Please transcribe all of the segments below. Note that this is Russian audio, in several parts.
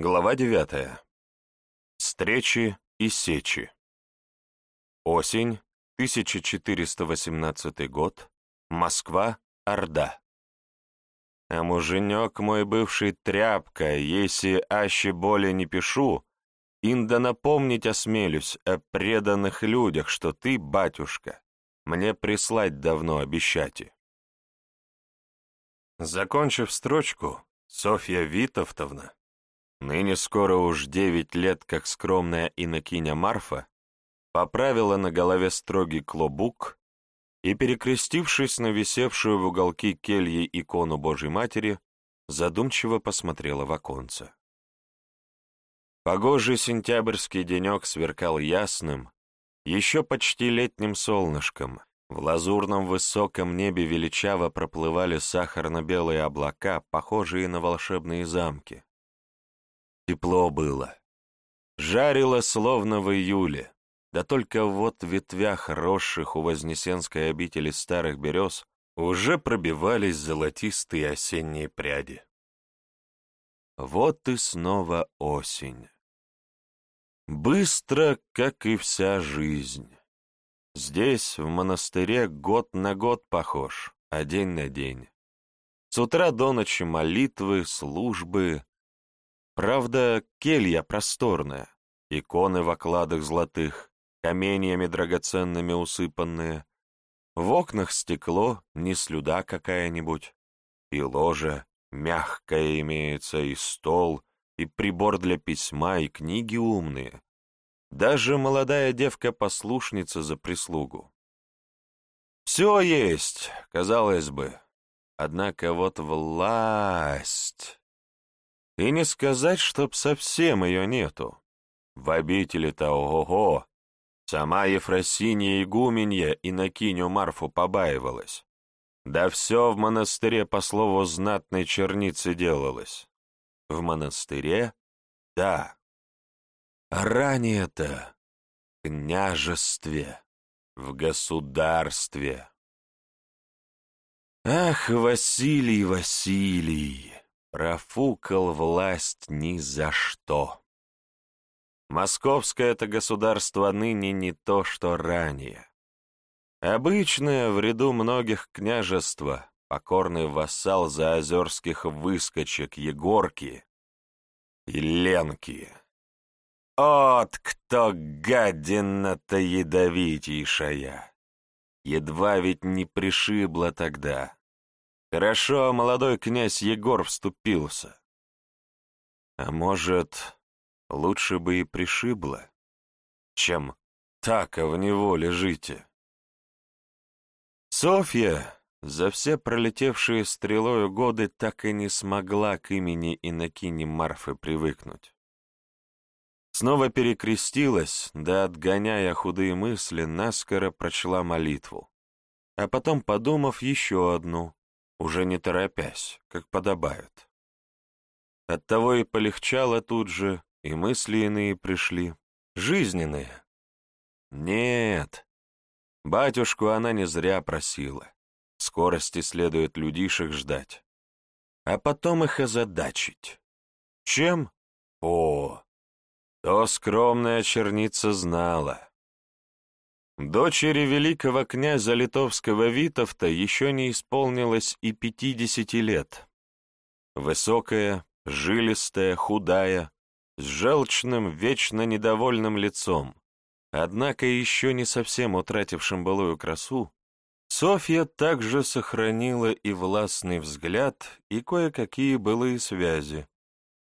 Глава девятая. Встречи и сечи. Осень, 1418 год. Москва, Орда. А муженек мой бывший тряпка, если аще более не пишу, инда напомнить осмелюсь о преданных людях, что ты, батюшка, мне прислать давно обещати. Закончив строчку, Софья Витовтовна, ныне скоро уж девять лет, как скромная инокиня Марфа, поправила на голове строгий клобук и, перекрестившись на висевшую в уголке кельи икону Божьей Матери, задумчиво посмотрела в оконце. Погожий сентябрьский денек сверкал ясным, еще почти летним солнышком, в лазурном высоком небе величаво проплывали сахарно-белые облака, похожие на волшебные замки. Тепло было. Жарило, словно в июле, да только вот в ветвях росших у Вознесенской обители старых берез уже пробивались золотистые осенние пряди. Вот и снова осень. Быстро, как и вся жизнь. Здесь, в монастыре, год на год похож, а день на день. С утра до ночи молитвы, службы. Правда, келья просторная, иконы в окладах золотых, каменьями драгоценными усыпанные. В окнах стекло, не слюда какая-нибудь. И ложа мягкая имеется, и стол, и прибор для письма, и книги умные, даже молодая девка-послушница за прислугу. Все есть, казалось бы, однако вот власть... И не сказать, чтоб совсем ее нету. В обители-то ого-го, сама Ефросинья игуменья и накиню Марфу побаивалась. Да все в монастыре по слову знатной черницы делалось. В монастыре? Да. Ранее-то в княжестве, в государстве. Ах, Василий, Василий, профукал власть ни за что. Московское это государство ныне не то, что ранее. Обычное в ряду многих княжества, покорный вассал заозерских выскочек Егорки и Ленки. От кто гадина-то ядовитейшая! Едва ведь не пришибла тогда. Хорошо, молодой князь Егор вступился. А может, лучше бы и пришибло, чем так в неволе жите. Софья за все пролетевшие стрелою годы так и не смогла к имени Иннокини Марфы привыкнуть. Снова перекрестилась, да, отгоняя худые мысли, наскоро прочла молитву. А потом, подумав, еще одну, уже не торопясь, как подобает. Оттого и полегчало тут же, и мысли иные пришли, жизненные. Нет, батюшку она не зря просила. Скорости следует людишек ждать. А потом их озадачить. Чем? О, то скромная черница знала. Дочери великого князя литовского Витовта еще не исполнилось и пятидесяти лет. Высокая, жилистая, худая, с желчным, вечно недовольным лицом, однако еще не совсем утратившим былую красу, Софья также сохранила и властный взгляд, и кое-какие былые связи,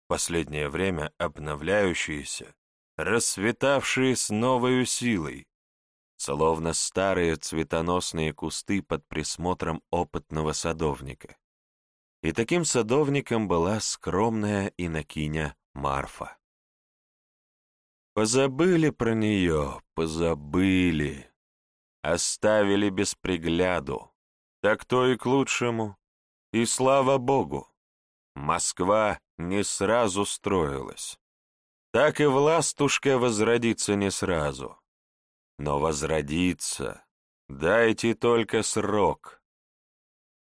последнее время обновляющиеся, расцветавшие с новой силой, словно старые цветоносные кусты под присмотром опытного садовника. И таким садовником была скромная инокиня Марфа. Позабыли про нее, позабыли, оставили без пригляду. Так то и к лучшему. И слава Богу, Москва не сразу строилась. Так и властушка возродится не сразу. Но возродится, дайте только срок.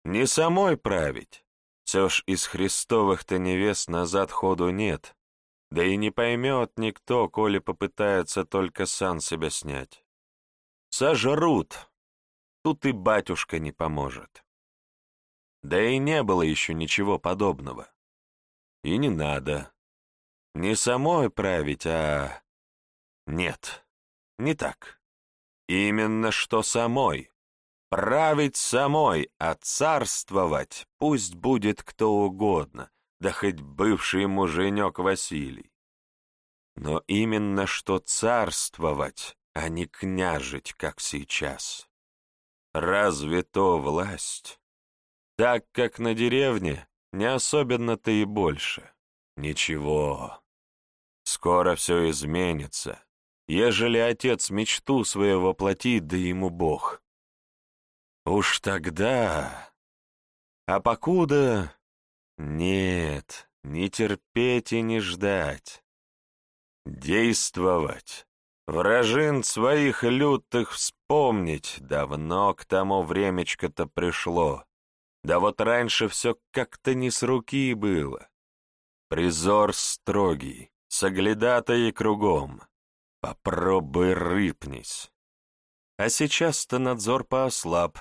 Не самой править, все ж из христовых-то невест назад ходу нет, Да и не поймет никто, коли попытается только сам себя снять. Сожрут. Тут и батюшка не поможет. Да и не было еще ничего подобного. И не надо. Не самой править, а... Нет, не так. Именно что самой. Править самой, а царствовать пусть будет кто угодно, да хоть бывший муженек Василий. Но именно что царствовать, а не княжить, как сейчас. Разве то власть? Так как на деревне не особенно-то и больше. Ничего. Скоро все изменится, ежели отец мечту свою воплотит, да ему Бог. Уж тогда... А покуда... Нет, не терпеть и не ждать. Действовать. Вражин своих лютых вспомнить. Давно к тому времечко-то пришло. Да вот раньше все как-то не с руки было. Призор строгий, соглядатые кругом. Попробуй рыпнись. А сейчас-то надзор поослаб.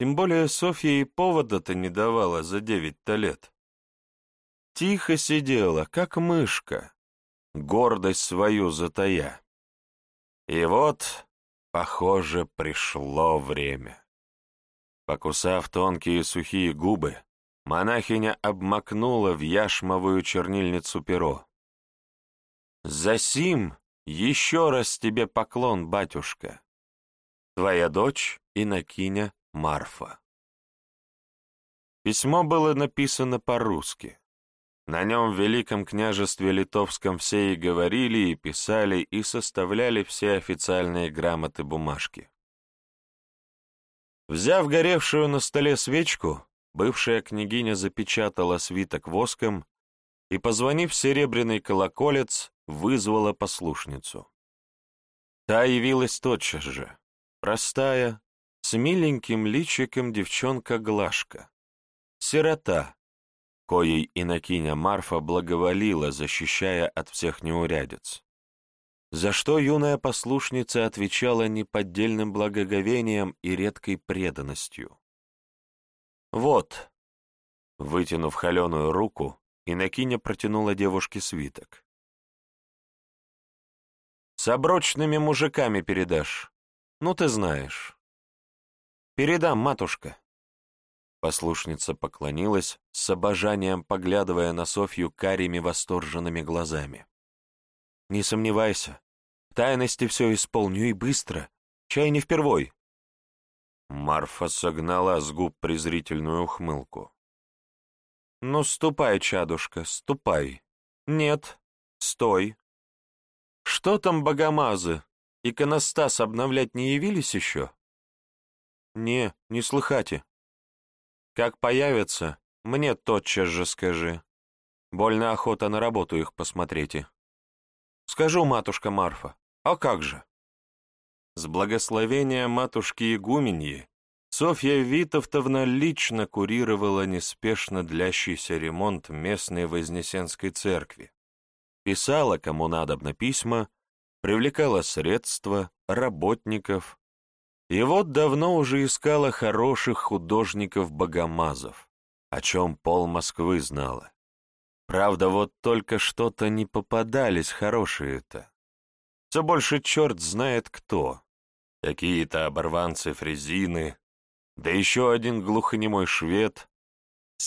Тем более Софья и повода-то не давала за девять-то лет. Тихо сидела, как мышка, гордость свою затая. И вот, похоже, пришло время. Покусав тонкие сухие губы, монахиня обмакнула в яшмовую чернильницу перо. «Засим еще раз тебе поклон, батюшка. Твоя дочь Инокиня Марфа». Письмо было написано по-русски. На нем в Великом княжестве Литовском все и говорили, и писали, и составляли все официальные грамоты бумажки. Взяв горевшую на столе свечку, бывшая княгиня запечатала свиток воском и, позвонив в серебряный колоколец, вызвала послушницу. Та явилась тотчас же, простая, с миленьким личиком девчонка Глашка, сирота, коей инокиня Марфа благоволила, защищая от всех неурядиц. За что юная послушница отвечала неподдельным благоговением и редкой преданностью. «Вот», — вытянув холеную руку, инокиня протянула девушке свиток. «С оброчными мужиками передашь. Ну, ты знаешь». «Передам, матушка». Послушница поклонилась, с обожанием поглядывая на Софью карими восторженными глазами. «Не сомневайся, в тайности все исполню и быстро, чай не впервой». Марфа согнала с губ презрительную ухмылку. «Ну, ступай, чадушка, ступай. Нет, стой. Что там богомазы? Иконостас обновлять не явились еще?» «Не, не слыхати», как появятся, мне тотчас же скажи. Больно охота на работу их посмотреть. Скажу, матушка Марфа, а как же? С благословения матушки Игуменьи Софья Витовтовна лично курировала неспешно длящийся ремонт местной Вознесенской церкви, писала, кому надобно письма, привлекала средства, работников, и вот давно уже искала хороших художников-богомазов, о чем пол Москвы знала. Правда, вот только что-то не попадались хорошие-то. Все больше черт знает кто. Какие-то оборванцы-фрезины, да еще один глухонемой швед.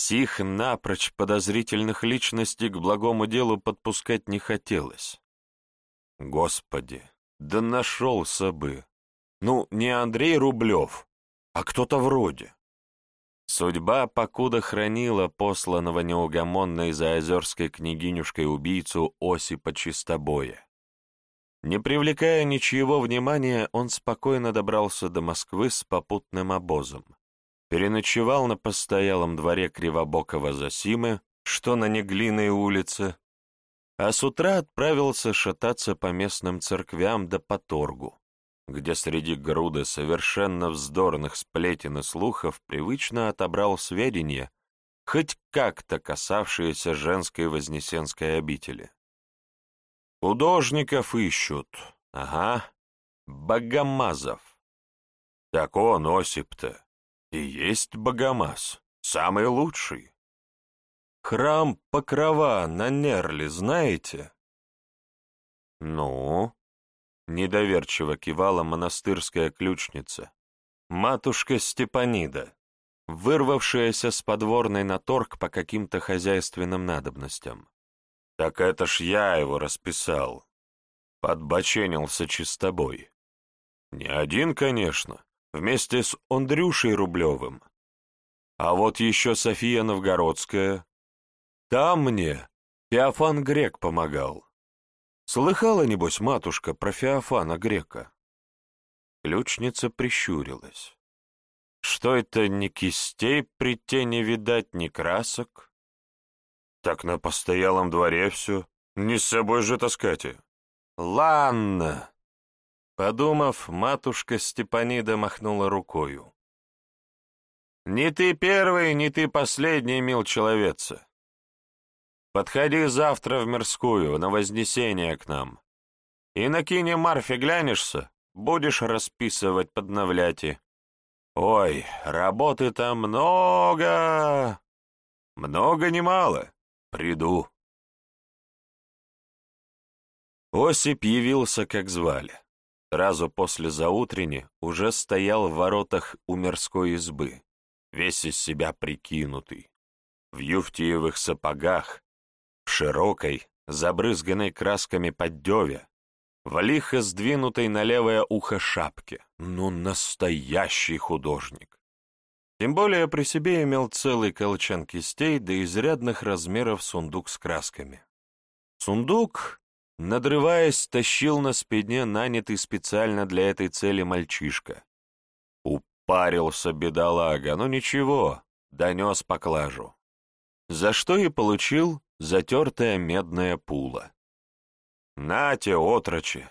Сих напрочь подозрительных личностей к благому делу подпускать не хотелось. Господи, да нашелся бы. Ну, не Андрей Рублев, а кто-то вроде. Судьба покуда хранила посланного неугомонной заозерской княгинюшкой убийцу Осипа Чистобоя. Не привлекая ничьего внимания, он спокойно добрался до Москвы с попутным обозом. Переночевал на постоялом дворе Кривобокова Засимы, что на Неглиной улице, а с утра отправился шататься по местным церквям да по торгу где среди груды совершенно вздорных сплетен и слухов привычно отобрал сведения, хоть как-то касавшиеся женской вознесенской обители. Художников ищут. Ага. Богомазов. Так он, Осип-то, и есть Богомаз, самый лучший. Храм Покрова на Нерле знаете? Ну? Недоверчиво кивала монастырская ключница. Матушка Степанида, вырвавшаяся с подворной на торг по каким-то хозяйственным надобностям. Так это ж я его расписал. Подбоченился чистобой. Не один, конечно, вместе с Андрюшей Рублевым. А вот еще София Новгородская. Там мне Феофан Грек помогал. Слыхала, небось, матушка про Феофана Грека? Ключница прищурилась. Что это, ни кистей при тени видать, ни красок? Так на постоялом дворе все. Не с собой же таскать. Ладно. Подумав, матушка Степанида махнула рукою. «Не ты первый, не ты последний, мил человеца. Подходи завтра в мирскую, на Вознесение к нам. И на кине Марфе глянешься, будешь расписывать, подновлять и... Ой, работы там много! Много не мало. Приду. Осип явился, как звали. Сразу после заутрени уже стоял в воротах у мирской избы, весь из себя прикинутый, в юфтиевых сапогах, в широкой, забрызганной красками поддеве, в лихо сдвинутой на левое ухо шапке. Ну, настоящий художник. Тем более при себе имел целый колчан кистей до изрядных размеров сундук с красками. Сундук, надрываясь, тащил на спине нанятый специально для этой цели мальчишка. Упарился бедолага, но ничего, донес поклажу. За что и получил затертая медная пула. «Нате, отрочи!»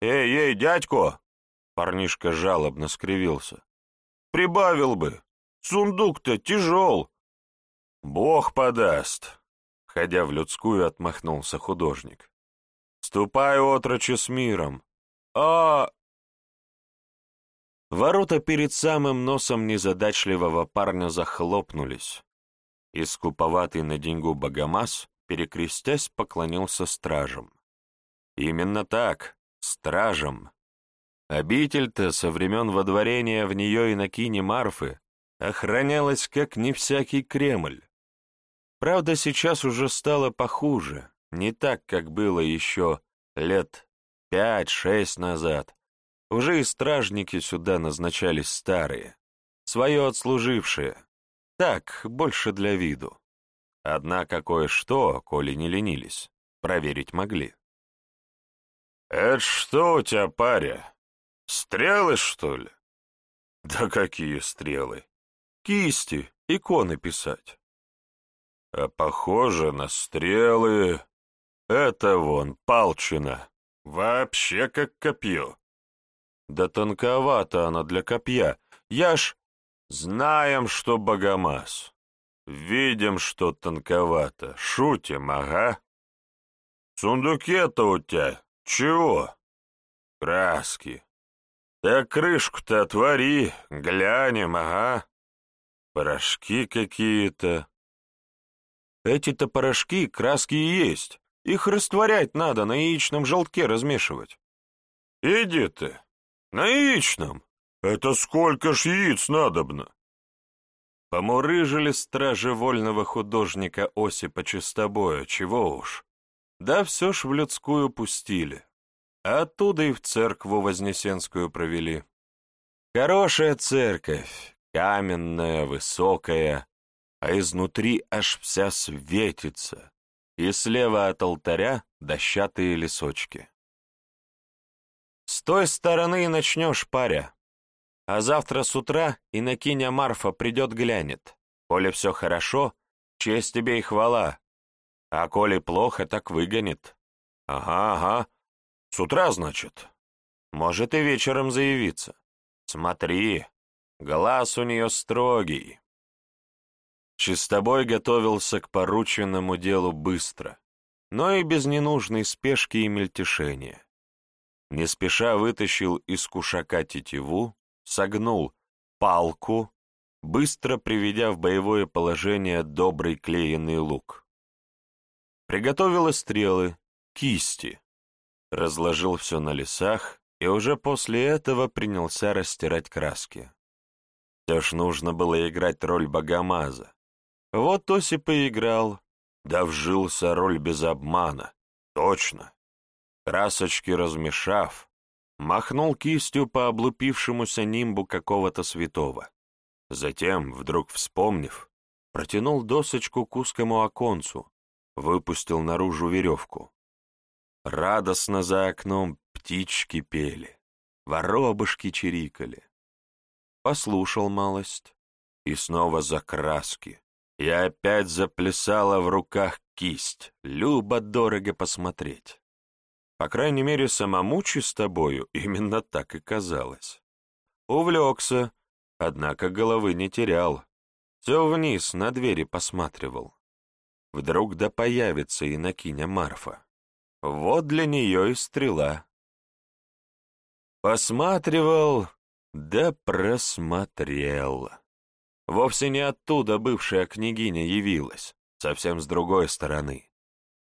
«Эй, эй, дядько!» Парнишка жалобно скривился. «Прибавил бы! Сундук-то тяжел!» «Бог подаст!» Ходя в людскую, отмахнулся художник. «Ступай, отрочи, с миром!» «А...» Ворота перед самым носом незадачливого парня захлопнулись, и скуповатый на деньгу богомаз, перекрестясь, поклонился стражам. Именно так, стражам. Обитель-то со времен водворения в нее и на кине Марфы охранялась как не всякий Кремль. Правда, сейчас уже стало похуже, не так, как было еще лет пять-шесть назад. Уже и стражники сюда назначались старые, свое отслужившие, так, больше для виду. Однако кое-что, коли не ленились, проверить могли. «Это что у тебя, паря? Стрелы, что ли?» «Да какие стрелы? Кисти, иконы писать». «А похоже на стрелы. Это вон палчина. Вообще как копье». «Да тонковато она для копья. Я ж...» Знаем, что богомаз. Видим, что тонковато. Шутим, ага. В сундуке-то у тебя чего? Краски. Так крышку-то отвори, глянем, ага. Порошки какие-то. Эти-то порошки, краски и есть. Их растворять надо, на яичном желтке размешивать. Иди ты, на яичном. Это сколько ж яиц надобно? Помурыжили стражи вольного художника Осипа Чистобоя, чего уж. Да все ж в людскую пустили. А оттуда и в церкву Вознесенскую провели. Хорошая церковь, каменная, высокая, а изнутри аж вся светится, и слева от алтаря дощатые лесочки. С той стороны и начнешь, паря. А завтра с утра инокиня Марфа придет глянет. Коли все хорошо, честь тебе и хвала. А коли плохо, так выгонит. Ага, ага. С утра, значит. Может и вечером заявиться. Смотри, глаз у нее строгий. Чистобой готовился к порученному делу быстро. но и без ненужной спешки и мельтешения. Не спеша вытащил из кушака тетиву, согнул палку, быстро приведя в боевое положение добрый клеенный лук. Приготовил стрелы, кисти, разложил все на лесах и уже после этого принялся растирать краски. Все ж нужно было играть роль богомаза. Вот Осип и играл, да вжился роль без обмана. Точно. Красочки размешав, махнул кистью по облупившемуся нимбу какого-то святого. Затем, вдруг вспомнив, протянул досочку к узкому оконцу, выпустил наружу веревку. Радостно за окном птички пели, воробушки чирикали. Послушал малость, и снова за краски, и опять заплясала в руках кисть, любо-дорого посмотреть. По крайней мере, самому чистобою именно так и казалось. Увлекся, однако головы не терял, все вниз на двери посматривал. Вдруг да появится и накиня Марфа. Вот для нее и стрела. Посматривал, да просмотрел. Вовсе не оттуда бывшая княгиня явилась, совсем с другой стороны.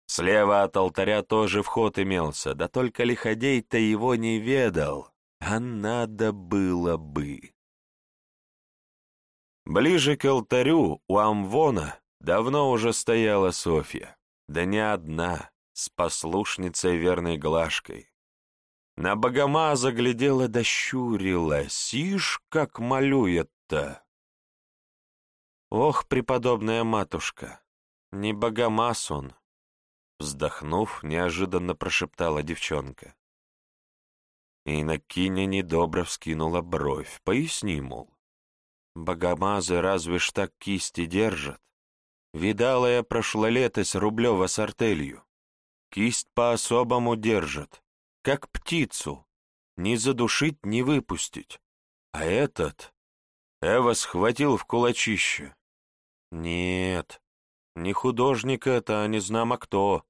Слева от алтаря тоже вход имелся, да только лиходей-то его не ведал, а надо было бы. Ближе к алтарю у Амвона давно уже стояла Софья, да не одна, с послушницей верной Глашкой. На богома заглядела да щурилась, ишь, как малюет-то. Ох, преподобная матушка, не богомаз он, вздохнув, неожиданно прошептала девчонка. И Накиня недобро вскинула бровь, поясни, мол. Богомазы разве ж так кисти держат? Видала я прошлолетось Рублева с артелью. Кисть по-особому держат, как птицу, ни задушить, ни выпустить. А этот Эва схватил в кулачище. Нет, не художник это, а не знамо кто.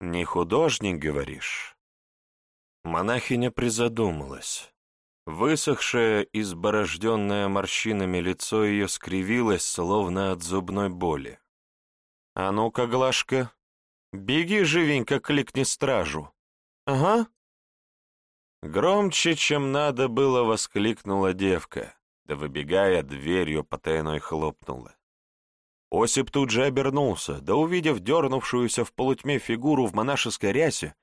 Не художник, говоришь? Монахиня призадумалась. Высохшее, изборожденное морщинами лицо ее скривилось, словно от зубной боли. «А ну-ка, Глашка, беги живенько, кликни стражу!» «Ага!» Громче, чем надо было, воскликнула девка, да, выбегая, дверью потайной хлопнула. Осип тут же обернулся, да, увидев дернувшуюся в полутьме фигуру в монашеской рясе,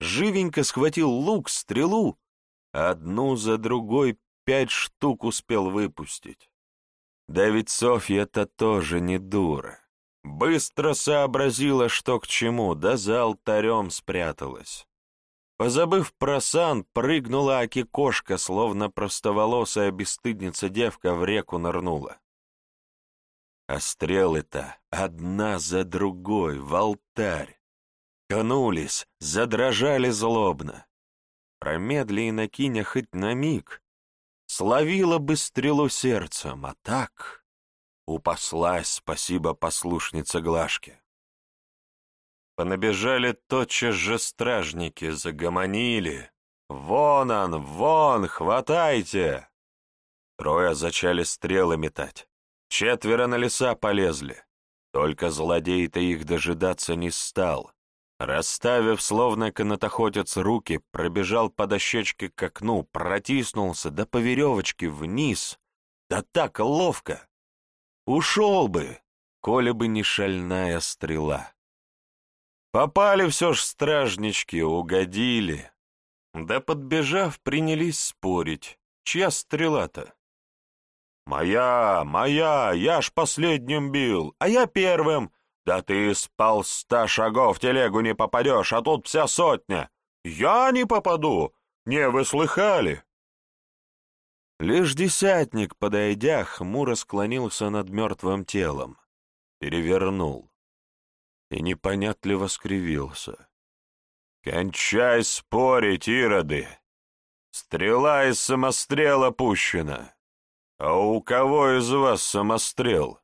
живенько схватил лук, стрелу, Одну за другой пять штук успел выпустить. Да ведь Софья-то тоже не дура. Быстро сообразила, что к чему, да за алтарем спряталась. Позабыв про сан, прыгнула Аки-кошка, словно простоволосая бесстыдница девка в реку нырнула. А стрелы-то одна за другой в алтарь. Кнулись, задрожали злобно. Промедли и накиня хоть на миг, словила бы стрелу сердцем, а так упаслась, спасибо послушнице Глашке. Понабежали тотчас же стражники, загомонили. «Вон он, вон, хватайте!» Трое зачали стрелы метать. Четверо на леса полезли. Только злодей-то их дожидаться не стал. Расставив, словно канатоходец, руки, пробежал по дощечке к окну, протиснулся, да по веревочке вниз. Да так ловко! Ушел бы, коли бы не шальная стрела. Попали все ж стражнички, угодили. Да подбежав, принялись спорить, чья стрела-то. «Моя, моя, я ж последним бил, а я первым, «Да ты с полста шагов телегу не попадешь, а тут вся сотня! Я не попаду! Не вы слыхали?» Лишь десятник, подойдя, хмуро склонился над мертвым телом, перевернул и непонятливо скривился. «Кончай спорить, ироды! Стрела из самострела пущена! А у кого из вас самострел?»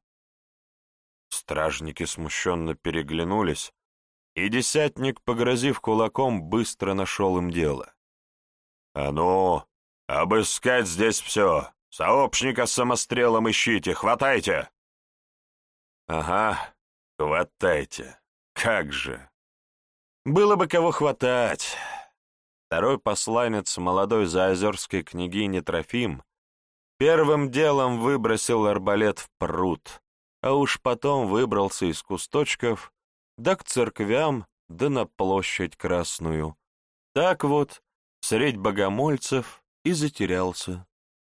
Стражники смущенно переглянулись, и десятник, погрозив кулаком, быстро нашел им дело. «А ну, обыскать здесь все! Сообщника с самострелом ищите, хватайте!» «Ага, хватайте! Как же!» «Было бы кого хватать!» Второй посланец молодой заозерской княгини Трофим первым делом выбросил арбалет в пруд, а уж потом выбрался из кусточков, да к церквям, да на площадь Красную. Так вот, средь богомольцев и затерялся.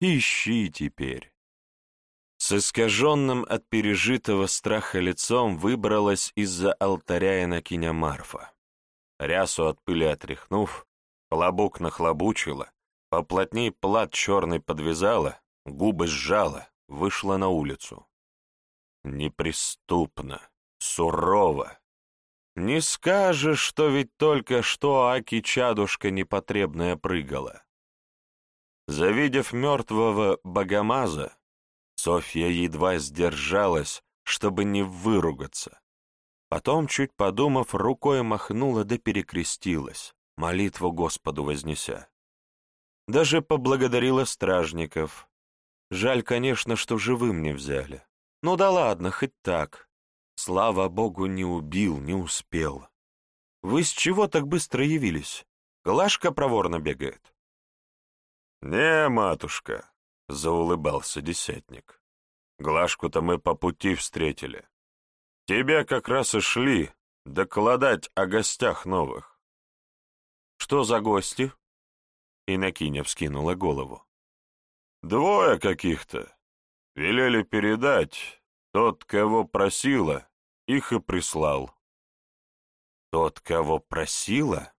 Ищи теперь. С искаженным от пережитого страха лицом выбралась из-за алтаря инокиня Марфа. Рясу от пыли отряхнув, клобук нахлобучила, поплотней плат черный подвязала, губы сжала, вышла на улицу. Неприступно, сурово. Не скажешь, что ведь только что Аки-чадушка непотребная прыгала. Завидев мертвого богомаза, Софья едва сдержалась, чтобы не выругаться. Потом, чуть подумав, рукой махнула да перекрестилась, молитву Господу вознеся. Даже поблагодарила стражников. Жаль, конечно, что живым не взяли. Ну да ладно, хоть так. Слава богу, не убил, не успел. Вы с чего так быстро явились? Глашка проворно бегает. «Не, матушка», — заулыбался десятник. «Глашку-то мы по пути встретили. Тебя как раз и шли докладать о гостях новых». «Что за гости?» Иннокиня вскинула голову. «Двое каких-то. Велели передать. Тот, кого просила, их и прислал». «Тот, кого просила?»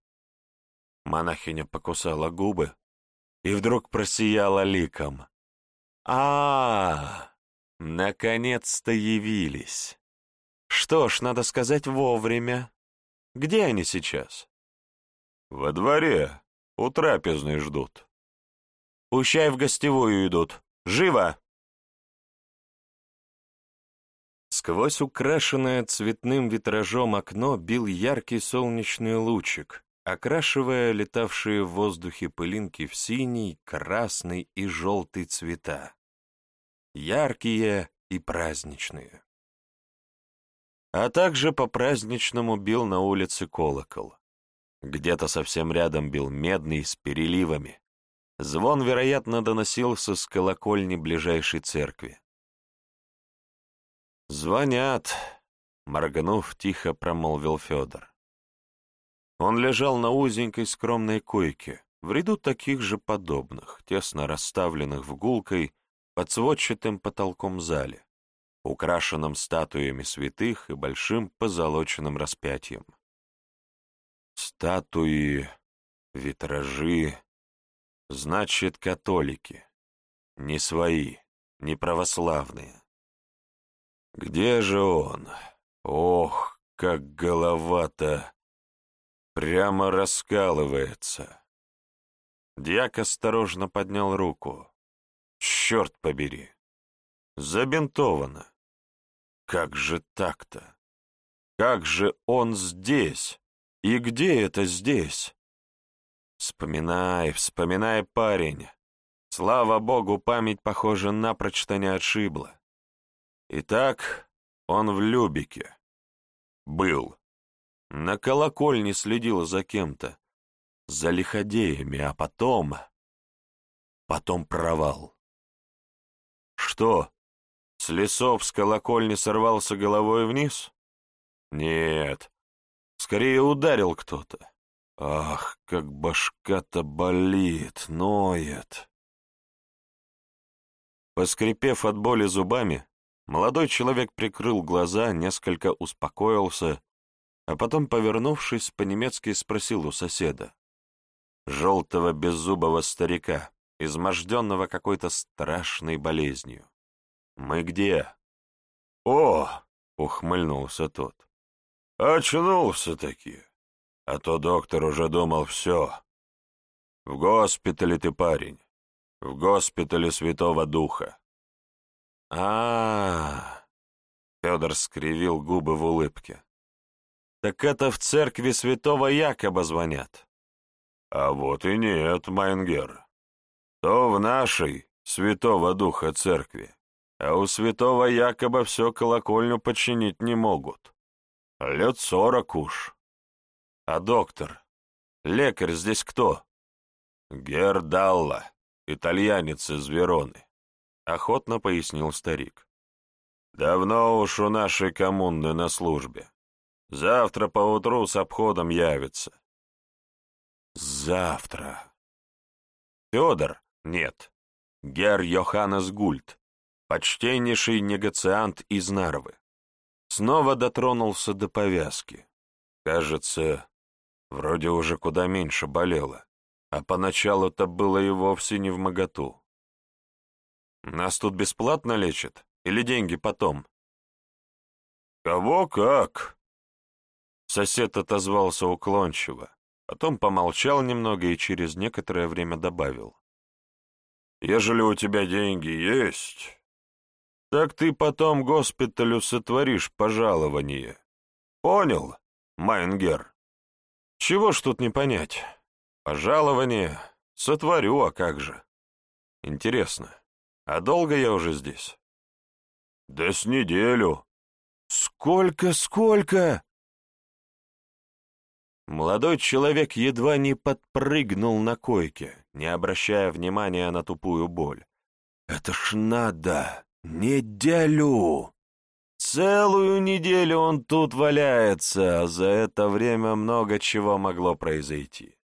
Монахиня покусала губы и вдруг просияла ликом. А, -а, -а Наконец-то явились! Что ж, надо сказать вовремя. Где они сейчас?» «Во дворе. У трапезной ждут». «Пущай в гостевую идут. Живо!» Сквозь украшенное цветным витражом окно бил яркий солнечный лучик, окрашивая летавшие в воздухе пылинки в синий, красный и желтый цвета. Яркие и праздничные. А также по-праздничному бил на улице колокол. Где-то совсем рядом бил медный с переливами. Звон, вероятно, доносился с колокольни ближайшей церкви. «Звонят», — моргнув, тихо промолвил Федор. Он лежал на узенькой скромной койке, в ряду таких же подобных, тесно расставленных в гулкой, под сводчатым потолком зале, украшенном статуями святых и большим позолоченным распятием. Статуи, витражи, значит, католики, не свои, не православные. Где же он? Ох, как голова-то! Прямо раскалывается. Дьяк осторожно поднял руку. Черт побери! Забинтовано. Как же так-то? Как же он здесь? И где это здесь? Вспоминай, вспоминай, парень. Слава богу, память, похоже, напрочь-то не отшибла. Итак, он в Любике. Был. На колокольне следил за кем-то, за лиходеями, а потом... Потом провал. Что, с лесов с колокольни сорвался головой вниз? Нет, скорее ударил кто-то. Ах, как башка-то болит, ноет. Поскрипев от боли зубами, молодой человек прикрыл глаза, несколько успокоился а потом, повернувшись, по-немецки спросил у соседа, желтого беззубого старика, изможденного какой-то страшной болезнью. «Мы где?» «О!» — ухмыльнулся тот. «Очнулся-таки, а то доктор уже думал все. В госпитале ты, парень, в госпитале Святого Духа». А, -а, -а, -а Федор скривил губы в улыбке. Так это в церкви святого Якоба звонят. А вот и нет, Майнгер. То в нашей, святого духа церкви, а у святого Якоба все колокольню подчинить не могут. Лет сорок уж. А доктор? Лекарь здесь кто? Гердалла, итальянец из Вероны, — охотно пояснил старик. Давно уж у нашей коммуны на службе. Завтра поутру с обходом явится. Завтра. Федор? Нет. Гер Йоханнес Гульт, почтеннейший негациант из Нарвы. Снова дотронулся до повязки. Кажется, вроде уже куда меньше болело, а поначалу-то было и вовсе не в моготу. Нас тут бесплатно лечат или деньги потом? Кого как? Сосед отозвался уклончиво, потом помолчал немного и через некоторое время добавил. «Ежели у тебя деньги есть, так ты потом госпиталю сотворишь пожалование. Понял, Майнгер? Чего ж тут не понять? Пожалование сотворю, а как же? Интересно, а долго я уже здесь? Да с неделю. Сколько, сколько? Молодой человек едва не подпрыгнул на койке, не обращая внимания на тупую боль. Это ж надо! Неделю! Целую неделю он тут валяется, а за это время много чего могло произойти.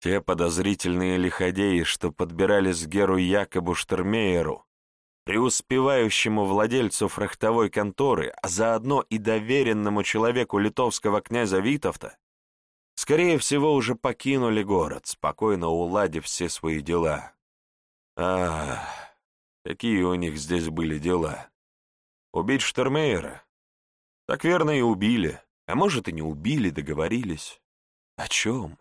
Те подозрительные лиходеи, что подбирались к Геру Якобу Штермейеру, преуспевающему владельцу фрахтовой конторы, а заодно и доверенному человеку литовского князя Витовта, скорее всего, уже покинули город, спокойно уладив все свои дела. Ах... Какие у них здесь были дела? Убить Штермейера? Так верно и убили. А может, и не убили, договорились. О чем?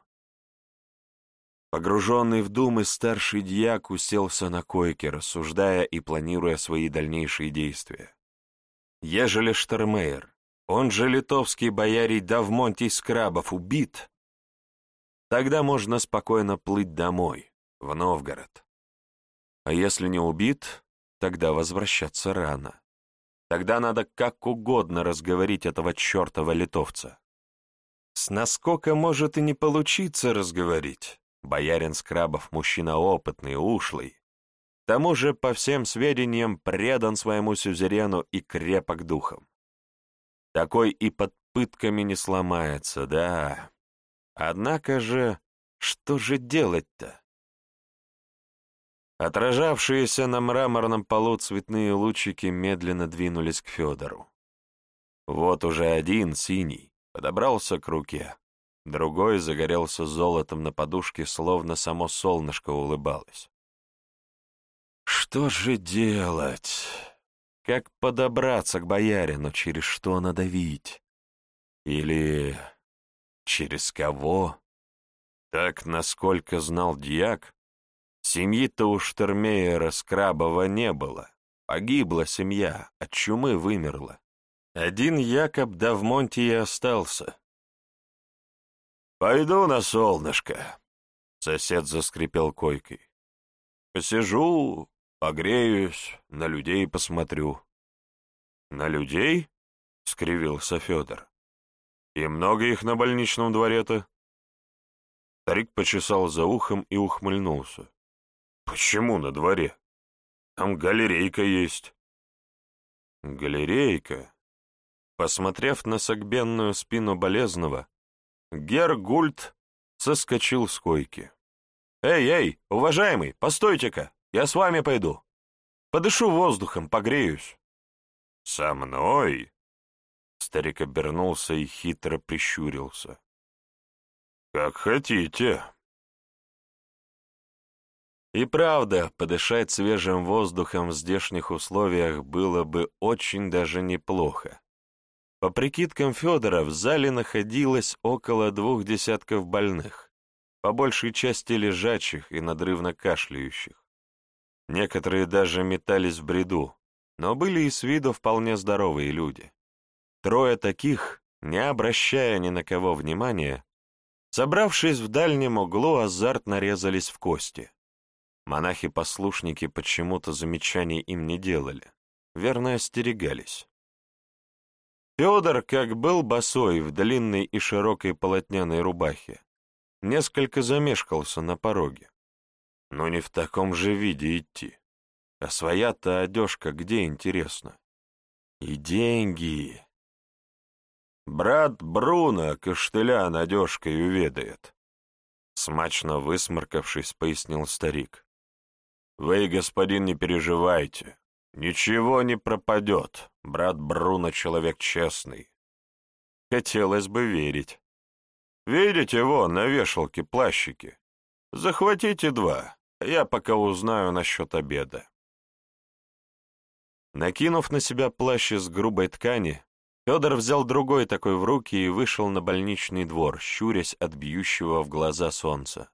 Погруженный в думы, старший дьяк уселся на койке, рассуждая и планируя свои дальнейшие действия. Ежели Штермейер, он же литовский боярий Давмонтий Скрабов, убит, тогда можно спокойно плыть домой, в Новгород. А если не убит, тогда возвращаться рано. Тогда надо как угодно разговорить этого чертова литовца. С наскока может и не получиться разговорить. Боярин Скрабов мужчина опытный, ушлый. К тому же, по всем сведениям, предан своему сюзерену и крепок духом. Такой и под пытками не сломается, да. Однако же, что же делать-то? Отражавшиеся на мраморном полу цветные лучики медленно двинулись к Федору. Вот уже один, синий, подобрался к руке, другой загорелся золотом на подушке, словно само солнышко улыбалось. Что же делать? Как подобраться к боярину, через что надавить? Или через кого? Так, насколько знал дьяк, Семьи-то у Штермеера Скрабова не было. Погибла семья, от чумы вымерла. Один Якоб Давмонти и остался. «Пойду на солнышко», — сосед заскрипел койкой. «Посижу, погреюсь, на людей посмотрю». «На людей?» — скривился Федор. «И много их на больничном дворе-то?» Старик почесал за ухом и ухмыльнулся. Почему на дворе? Там галерейка есть. Галерейка? Посмотрев на согбенную спину болезного, Гергульт соскочил с койки. «Эй, эй, уважаемый, постойте-ка, я с вами пойду. Подышу воздухом, погреюсь». «Со мной?» Старик обернулся и хитро прищурился. «Как хотите». И правда, подышать свежим воздухом в здешних условиях было бы очень даже неплохо. По прикидкам Федора, в зале находилось около двух десятков больных, по большей части лежачих и надрывно кашляющих. Некоторые даже метались в бреду, но были и с виду вполне здоровые люди. Трое таких, не обращая ни на кого внимания, собравшись в дальнем углу, азартно резались в кости. Монахи-послушники почему-то замечаний им не делали, верно остерегались. Федор, как был босой в длинной и широкой полотняной рубахе, несколько замешкался на пороге. Но не в таком же виде идти. А своя-то одежка где, интересно? И деньги. Брат Бруно костыля одежкой уведает. Смачно высморкавшись, пояснил старик. Вы, господин, не переживайте. Ничего не пропадет. Брат Бруно человек честный. Хотелось бы верить. Видите, вон, на вешалке плащики. Захватите два, я пока узнаю насчет обеда. Накинув на себя плащ из грубой ткани, Федор взял другой такой в руки и вышел на больничный двор, щурясь от бьющего в глаза солнца.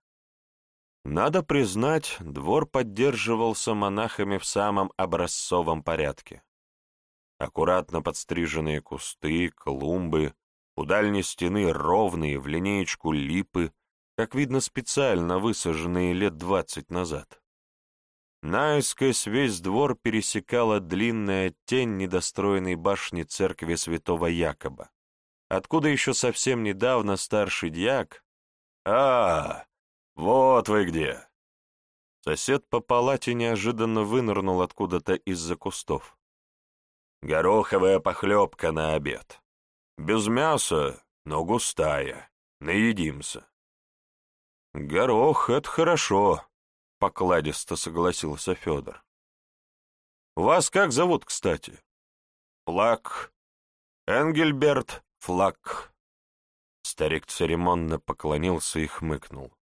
Надо признать, двор поддерживался монахами в самом образцовом порядке. Аккуратно подстриженные кусты, клумбы, у дальней стены ровные, в линеечку липы, как видно, специально высаженные лет двадцать назад. Наискось весь двор пересекала длинная тень недостроенной башни церкви святого Якоба, откуда еще совсем недавно старший дьяк... «А, вот вы где!» Сосед по палате неожиданно вынырнул откуда-то из-за кустов. «Гороховая похлебка на обед. Без мяса, но густая. Наедимся». «Горох — это хорошо», — покладисто согласился Федор. «Вас как зовут, кстати?» «Флаг. Энгельберт Флаг». Старик церемонно поклонился и хмыкнул.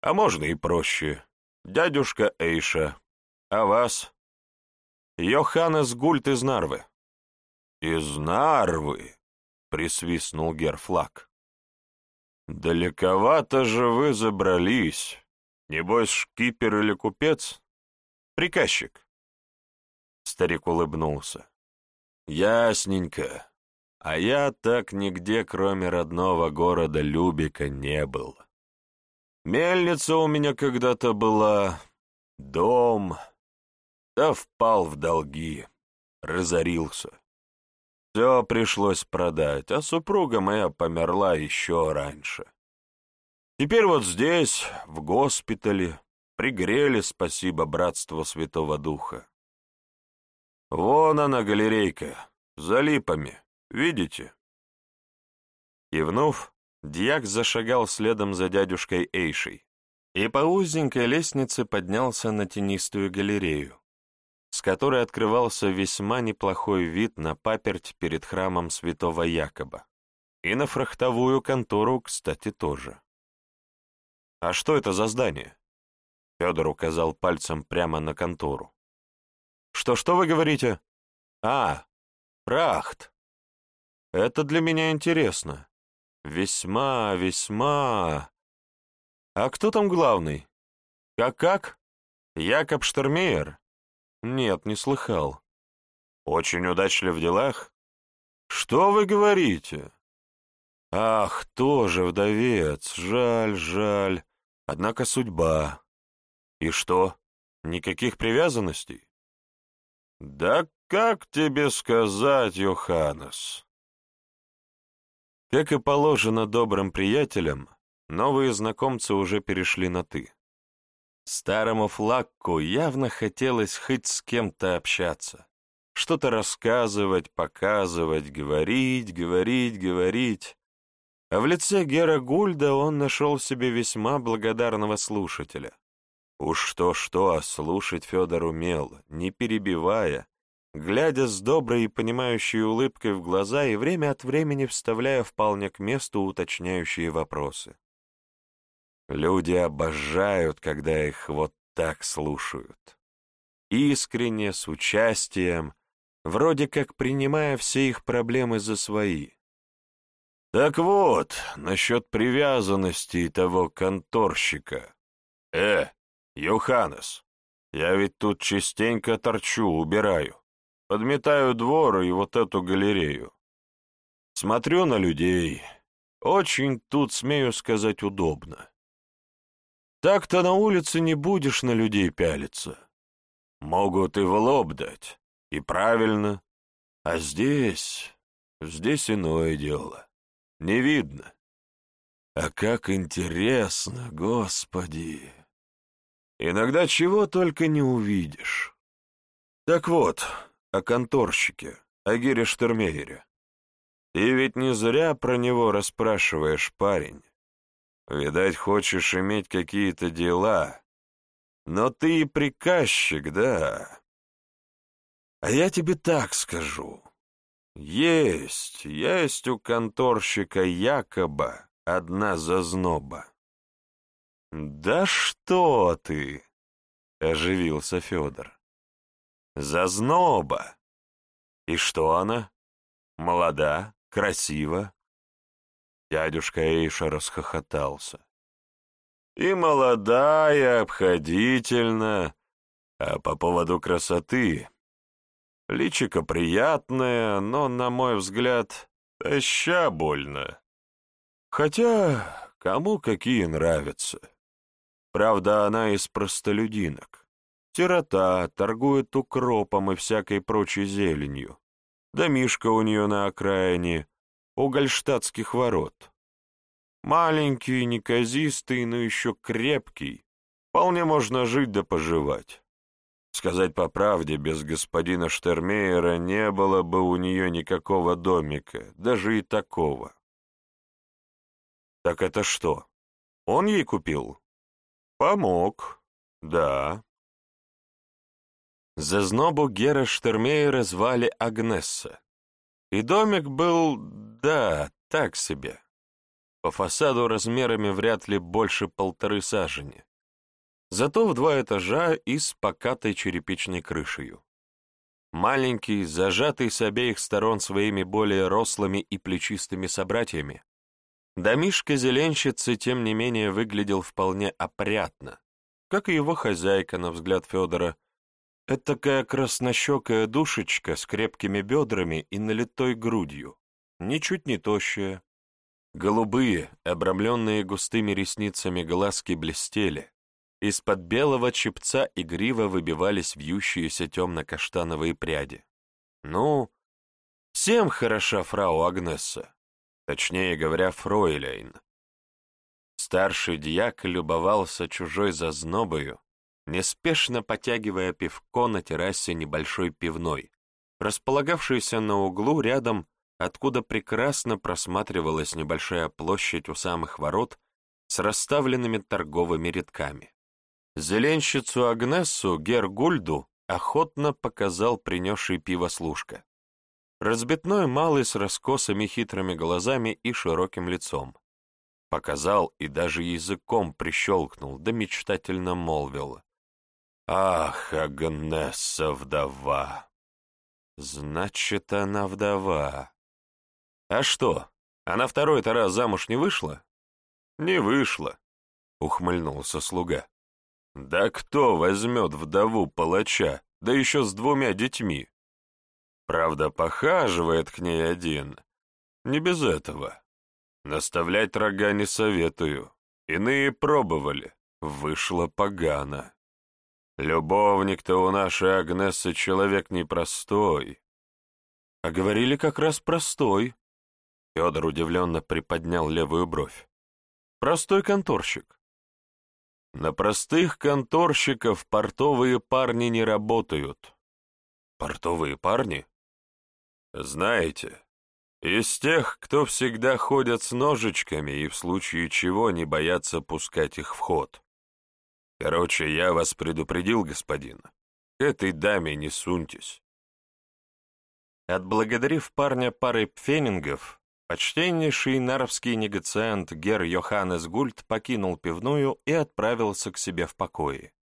«А можно и проще. Дядюшка Эйша. А вас?» «Йоханнес Гульт из Нарвы». «Из Нарвы?» — присвистнул Герфлаг. «Далековато же вы забрались. Небось, шкипер или купец? Приказчик. Старик улыбнулся. Ясненько. А я так нигде, кроме родного города Любика, не был. Мельница у меня когда-то была, дом, да впал в долги, разорился. Все пришлось продать, а супруга моя померла еще раньше. Теперь вот здесь, в госпитале, пригрели, спасибо братству Святого Духа. Вон она, галерейка, за липами, видите? Кивнув, дьяк зашагал следом за дядюшкой Эйшей и по узенькой лестнице поднялся на тенистую галерею, с которой открывался весьма неплохой вид на паперть перед храмом святого Якоба, и на фрахтовую контору, кстати, тоже. «А что это за здание?» Федор указал пальцем прямо на контору. «Что-что вы говорите?» «А, прахт. Это для меня интересно. Весьма, весьма. А кто там главный? Как-как? Якоб Штермейер? Нет, не слыхал. Очень удачлив в делах? Что вы говорите? Ах, тоже вдовец, жаль, жаль. Однако судьба. И что, никаких привязанностей? Да как тебе сказать, Йоханнес? Как и положено добрым приятелям, новые знакомцы уже перешли на «ты». Старому флакку явно хотелось хоть с кем-то общаться, что-то рассказывать, показывать, говорить, говорить, говорить. А в лице Гера Гульда он нашел себе весьма благодарного слушателя. Уж что-что, а слушать Федор умел, не перебивая, глядя с доброй и понимающей улыбкой в глаза и время от времени вставляя вполне к месту уточняющие вопросы. Люди обожают, когда их вот так слушают. Искренне, с участием, вроде как принимая все их проблемы за свои. Так вот, насчет привязанности того конторщика. Э, Йоханнес, я ведь тут частенько торчу, убираю. Подметаю двор и вот эту галерею. Смотрю на людей. Очень тут, смею сказать, удобно. Так-то на улице не будешь на людей пялиться. Могут и в лоб дать. И правильно. А здесь... Здесь иное дело. Не видно. А как интересно, Господи! Иногда чего только не увидишь. Так вот, о конторщике, о Гире Штурмеере. Ты ведь не зря про него расспрашиваешь, парень. Видать, хочешь иметь какие-то дела. Но ты и приказчик, да. А я тебе так скажу. Есть, есть у конторщика якобы одна зазноба. «Да что ты!» — оживился Федор. «Зазноба! И что она? Молода, красива?» Дядюшка Эйша расхохотался. «И молодая, обходительна, а по поводу красоты Личико приятное, но, на мой взгляд, таща больно. Хотя, кому какие нравятся. Правда, она из простолюдинок. Сирота, торгует укропом и всякой прочей зеленью. Домишка у нее на окраине, у гольштадтских ворот. Маленький, неказистый, но еще крепкий. Вполне можно жить да поживать. Сказать по правде, без господина Штермейера не было бы у нее никакого домика, даже и такого. Так это что, он ей купил? Помог, да. За знобу Гера Штермейера звали Агнесса. И домик был, да, так себе. По фасаду размерами вряд ли больше полторы сажени зато в два этажа и с покатой черепичной крышею. Маленький, зажатый с обеих сторон своими более рослыми и плечистыми собратьями, домишко зеленщицы, тем не менее, выглядел вполне опрятно, как и его хозяйка, на взгляд Федора, это такая краснощекая душечка с крепкими бедрами и налитой грудью, ничуть не тощая. Голубые, обрамленные густыми ресницами глазки блестели, из-под белого чепца игриво выбивались вьющиеся темно-каштановые пряди. Ну, всем хороша фрау Агнесса, точнее говоря, фройлейн. Старший дьяк любовался чужой зазнобою, неспешно потягивая пивко на террасе небольшой пивной, располагавшейся на углу рядом, откуда прекрасно просматривалась небольшая площадь у самых ворот с расставленными торговыми рядками. Зеленщицу Агнессу Гергульду охотно показал принесший пиво служка. Разбитной малый с раскосыми хитрыми глазами и широким лицом. Показал и даже языком прищелкнул, да мечтательно молвил. «Ах, Агнесса вдова!» «Значит, она вдова. А что, она второй-то раз замуж не вышла?» «Не вышла», — ухмыльнулся слуга. Да кто возьмет вдову палача, да еще с двумя детьми? Правда, похаживает к ней один. Не без этого. Наставлять рога не советую. Иные пробовали. Вышло погано. Любовник-то у нашей Агнессы человек непростой. А говорили как раз простой. Федор удивленно приподнял левую бровь. Простой конторщик. На простых конторщиков портовые парни не работают. Портовые парни? Знаете, из тех, кто всегда ходят с ножичками и в случае чего не боятся пускать их в ход. Короче, я вас предупредил, господин. К этой даме не суньтесь. Отблагодарив парня парой пфенингов, Почтеннейший наровский негациант Гер Йоханнес Гульт покинул пивную и отправился к себе в покое.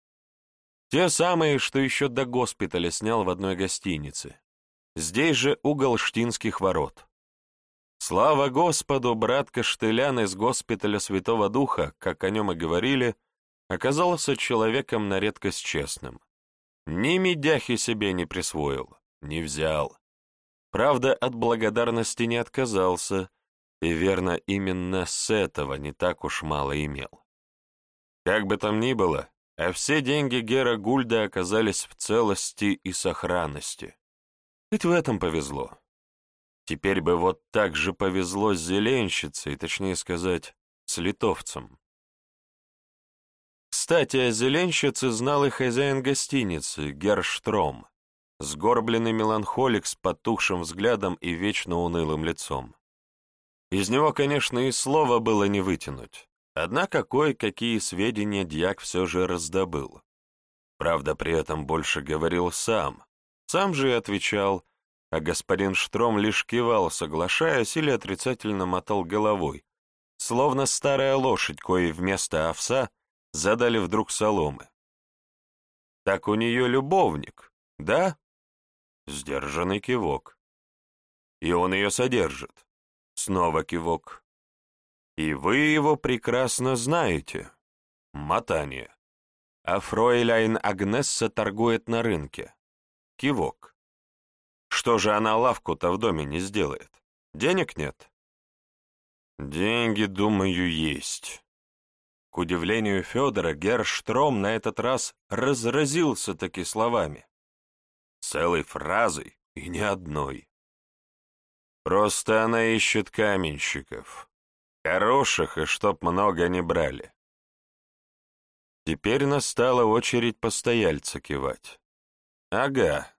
Те самые, что еще до госпиталя снял в одной гостинице. Здесь же угол Штинских ворот. Слава Господу, брат Каштелян из госпиталя Святого Духа, как о нем и говорили, оказался человеком на редкость честным. Ни медяхи себе не присвоил, не взял. Правда, от благодарности не отказался, и верно, именно с этого не так уж мало имел. Как бы там ни было, а все деньги Гера Гульда оказались в целости и сохранности. Хоть в этом повезло. Теперь бы вот так же повезло с зеленщицей, точнее сказать, с литовцем. Кстати, о зеленщице знал и хозяин гостиницы, Герштром, сгорбленный меланхолик с потухшим взглядом и вечно унылым лицом. Из него, конечно, и слова было не вытянуть, однако кое-какие сведения дьяк все же раздобыл. Правда, при этом больше говорил сам, сам же и отвечал, а господин Штром лишь кивал, соглашаясь или отрицательно мотал головой, словно старая лошадь, кое вместо овса задали вдруг соломы. «Так у нее любовник, да?» Сдержанный кивок. «И он ее содержит». Снова кивок. «И вы его прекрасно знаете». Мотание. А фройляйн Агнесса торгует на рынке. Кивок. Что же она лавку-то в доме не сделает? Денег нет? Деньги, думаю, есть. К удивлению Федора, Герштром на этот раз разразился таки словами. Целой фразой и не одной. Просто она ищет каменщиков. Хороших, и чтоб много не брали. Теперь настала очередь постояльца кивать. Ага,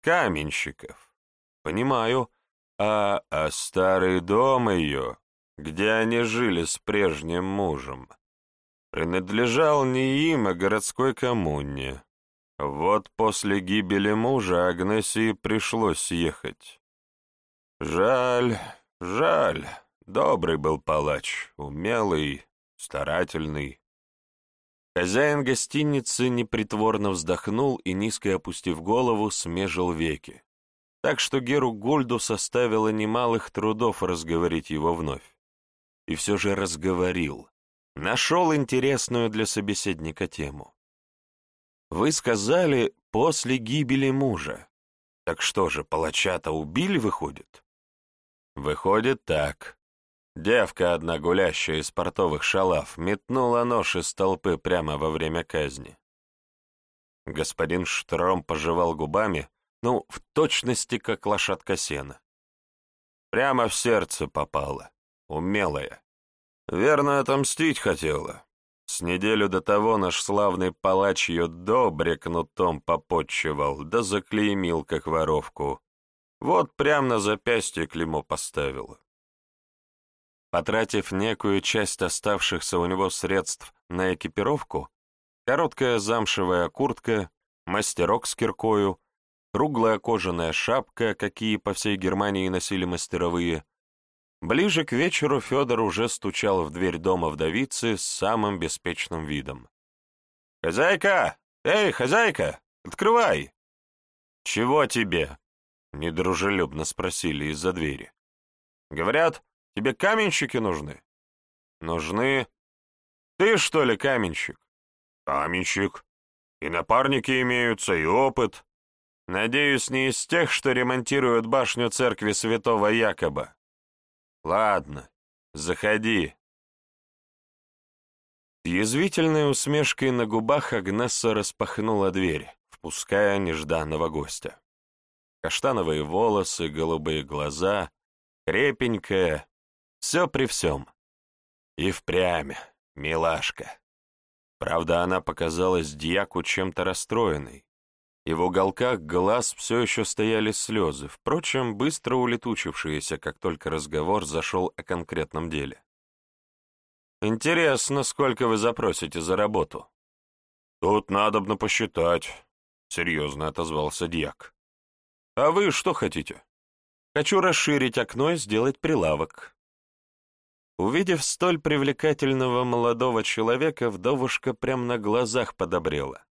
каменщиков. Понимаю. А, а старый дом ее, где они жили с прежним мужем, принадлежал не им, а городской коммуне. Вот после гибели мужа Агнесии пришлось ехать. Жаль, жаль, добрый был палач, умелый, старательный. Хозяин гостиницы непритворно вздохнул и, низко опустив голову, смежил веки. Так что Геру Гольду составило немалых трудов разговорить его вновь. И все же разговорил. Нашел интересную для собеседника тему. Вы сказали, после гибели мужа. Так что же, палача-то убили, выходит? Выходит так. Девка одна гулящая из портовых шалав метнула нож из толпы прямо во время казни. Господин Штром пожевал губами, ну, в точности, как лошадка сена. Прямо в сердце попала, умелая. Верно, отомстить хотела. С неделю до того наш славный палач ее добре кнутом попотчевал, да заклеймил, как воровку. Вот прямо на запястье клеймо поставила. Потратив некую часть оставшихся у него средств на экипировку, короткая замшевая куртка, мастерок с киркою, круглая кожаная шапка, какие по всей Германии носили мастеровые, ближе к вечеру Федор уже стучал в дверь дома вдовицы с самым беспечным видом. «Хозяйка! Эй, хозяйка! Открывай!» «Чего тебе?» — недружелюбно спросили из-за двери. «Говорят, Тебе каменщики нужны? Нужны. Ты, что ли, каменщик? Каменщик. И напарники имеются, и опыт. Надеюсь, не из тех, что ремонтируют башню церкви святого Якоба. Ладно, заходи. С язвительной усмешкой на губах Агнесса распахнула дверь, впуская нежданного гостя. Каштановые волосы, голубые глаза, крепенькая, все при всем. И впрямь, милашка. Правда, она показалась дьяку чем-то расстроенной, и в уголках глаз все еще стояли слезы, впрочем, быстро улетучившиеся, как только разговор зашел о конкретном деле. «Интересно, сколько вы запросите за работу?» «Тут надобно посчитать», — серьезно отозвался дьяк. «А вы что хотите?» «Хочу расширить окно и сделать прилавок». Увидев столь привлекательного молодого человека, вдовушка прямо на глазах подобрела.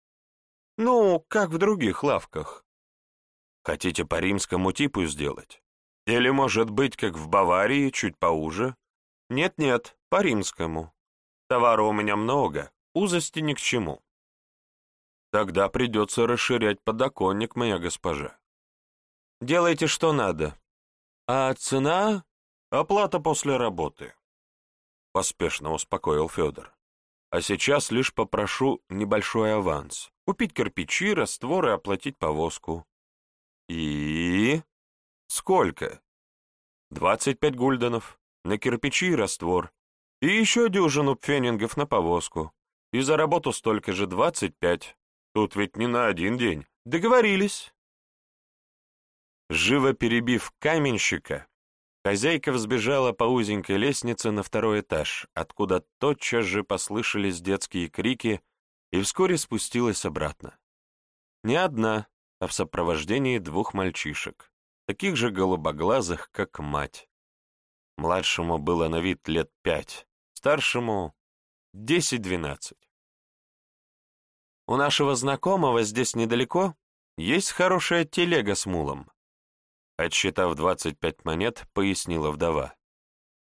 «Ну, как в других лавках. Хотите по римскому типу сделать? Или, может быть, как в Баварии, чуть поуже? Нет-нет, по римскому. Товара у меня много, узости ни к чему. Тогда придется расширять подоконник, моя госпожа. Делайте, что надо, А цена — оплата после работы, — поспешно успокоил Федор. А сейчас лишь попрошу небольшой аванс. Купить кирпичи, раствор и оплатить повозку. И... Сколько? Двадцать пять гульденов. На кирпичи и раствор. И еще дюжину пфенингов на повозку. И за работу столько же двадцать пять. Тут ведь не на один день. Договорились. Живо перебив каменщика, хозяйка взбежала по узенькой лестнице на второй этаж, откуда тотчас же послышались детские крики, и вскоре спустилась обратно. Не одна, а в сопровождении двух мальчишек, таких же голубоглазых, как мать. Младшему было на вид лет пять, старшему — десять-двенадцать. У нашего знакомого здесь недалеко есть хорошая телега с мулом. Отсчитав двадцать пять монет, пояснила вдова.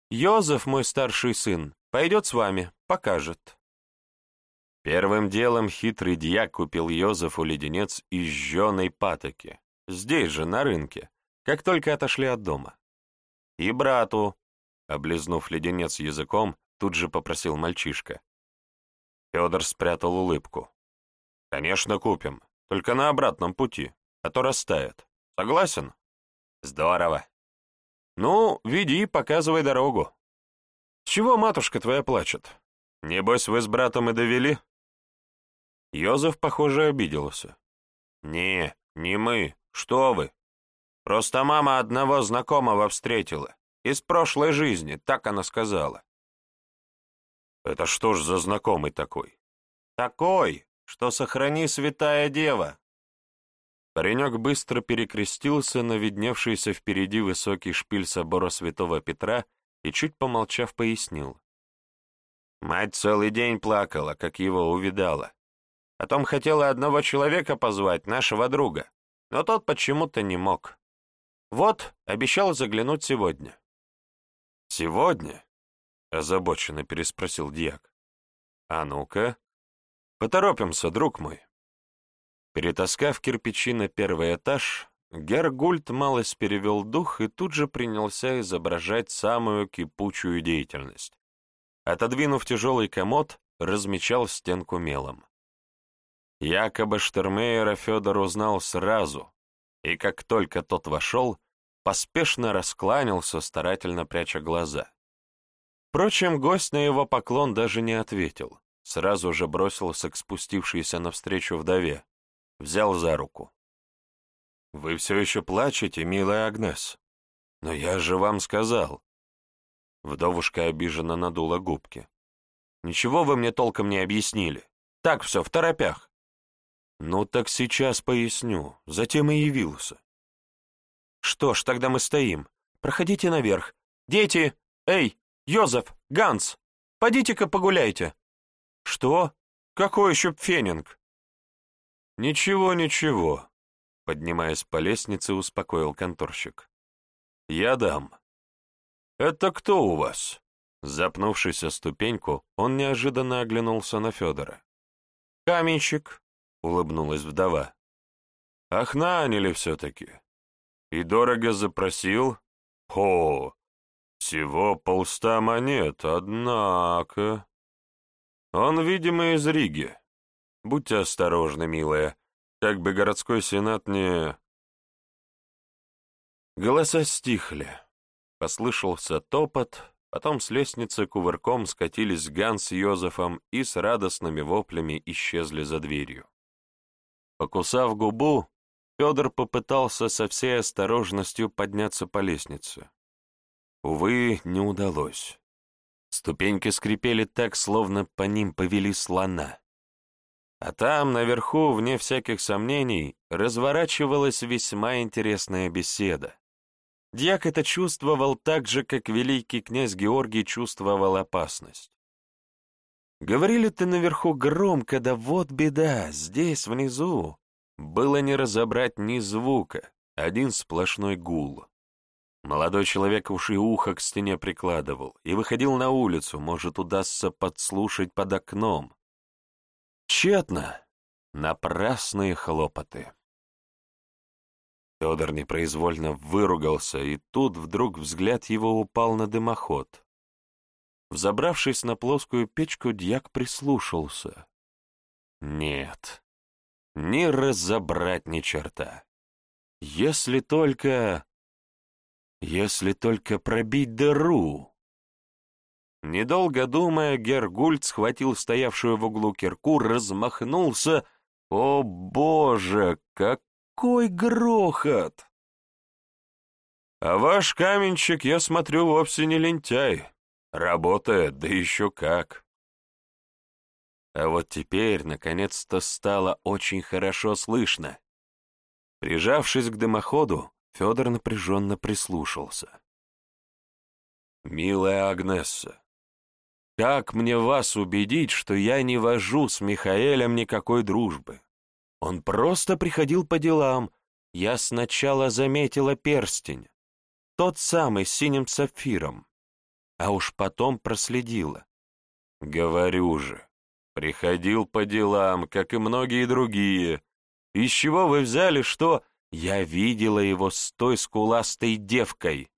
Йозеф, мой старший сын, пойдет с вами, покажет. Первым делом хитрый дьяк купил Йозефу леденец из жженой патоки, здесь же, на рынке, как только отошли от дома. И брату, облизнув леденец языком, тут же попросил мальчишка. Федор спрятал улыбку. «Конечно, купим, только на обратном пути, а то растает. Согласен?» «Здорово!» «Ну, веди, показывай дорогу». «С чего матушка твоя плачет? Небось, вы с братом и довели?» Йозеф, похоже, обиделся. «Не, не мы. Что вы? Просто мама одного знакомого встретила. Из прошлой жизни, так она сказала». «Это что ж за знакомый такой?» «Такой, что сохрани святая дева». Паренек быстро перекрестился на видневшийся впереди высокий шпиль собора святого Петра и, чуть помолчав, пояснил. Мать целый день плакала, как его увидала. Потом хотела одного человека позвать, нашего друга, но тот почему-то не мог. Вот, обещал заглянуть сегодня. «Сегодня?» — озабоченно переспросил дьяк. «А ну-ка, поторопимся, друг мой». Перетаскав кирпичи на первый этаж, Гергульт малость перевел дух и тут же принялся изображать самую кипучую деятельность. Отодвинув тяжелый комод, размечал стенку мелом. Якобы Штермейера Федор узнал сразу, и как только тот вошел, поспешно раскланялся, старательно пряча глаза. Впрочем, гость на его поклон даже не ответил, сразу же бросился к спустившейся навстречу вдове, взял за руку. «Вы все еще плачете, милая Агнес? Но я же вам сказал». Вдовушка обиженно надула губки. «Ничего вы мне толком не объяснили. Так все, в торопях. «Ну так сейчас поясню, затем и явился». «Что ж, тогда мы стоим. Проходите наверх. Дети! Эй, Йозеф, Ганс, подите-ка погуляйте». «Что? Какой еще пфенинг?» «Ничего, ничего», — поднимаясь по лестнице, успокоил конторщик. «Я дам». «Это кто у вас?» Запнувшись о ступеньку, он неожиданно оглянулся на Федора. «Каменщик», улыбнулась вдова. Ах, все-таки. И дорого запросил? О, всего полста монет, однако... Он, видимо, из Риги. Будьте осторожны, милая, как бы городской сенат не... Голоса стихли. Послышался топот, потом с лестницы кувырком скатились Ганс с Йозефом и с радостными воплями исчезли за дверью. Покусав губу, Федор попытался со всей осторожностью подняться по лестнице. Увы, не удалось. Ступеньки скрипели так, словно по ним повели слона. А там, наверху, вне всяких сомнений, разворачивалась весьма интересная беседа. Дьяк это чувствовал так же, как великий князь Георгий чувствовал опасность. Говорили-то наверху громко, да вот беда, здесь, внизу. Было не разобрать ни звука, один сплошной гул. Молодой человек уши ухо к стене прикладывал и выходил на улицу, может, удастся подслушать под окном. Тщетно, напрасные хлопоты. Федор непроизвольно выругался, и тут вдруг взгляд его упал на дымоход. Взобравшись на плоскую печку, дьяк прислушался. Нет, не разобрать ни черта. Если только... Если только пробить дыру. Недолго думая, Гергульт схватил стоявшую в углу кирку, размахнулся. О, боже, какой грохот! А ваш каменщик, я смотрю, вовсе не лентяй. Работает, да еще как. А вот теперь, наконец-то, стало очень хорошо слышно. Прижавшись к дымоходу, Федор напряженно прислушался. «Милая Агнесса, как мне вас убедить, что я не вожу с Михаэлем никакой дружбы? Он просто приходил по делам. Я сначала заметила перстень, тот самый с синим сапфиром, а уж потом проследила. Говорю же, приходил по делам, как и многие другие. Из чего вы взяли, что я видела его с той скуластой девкой?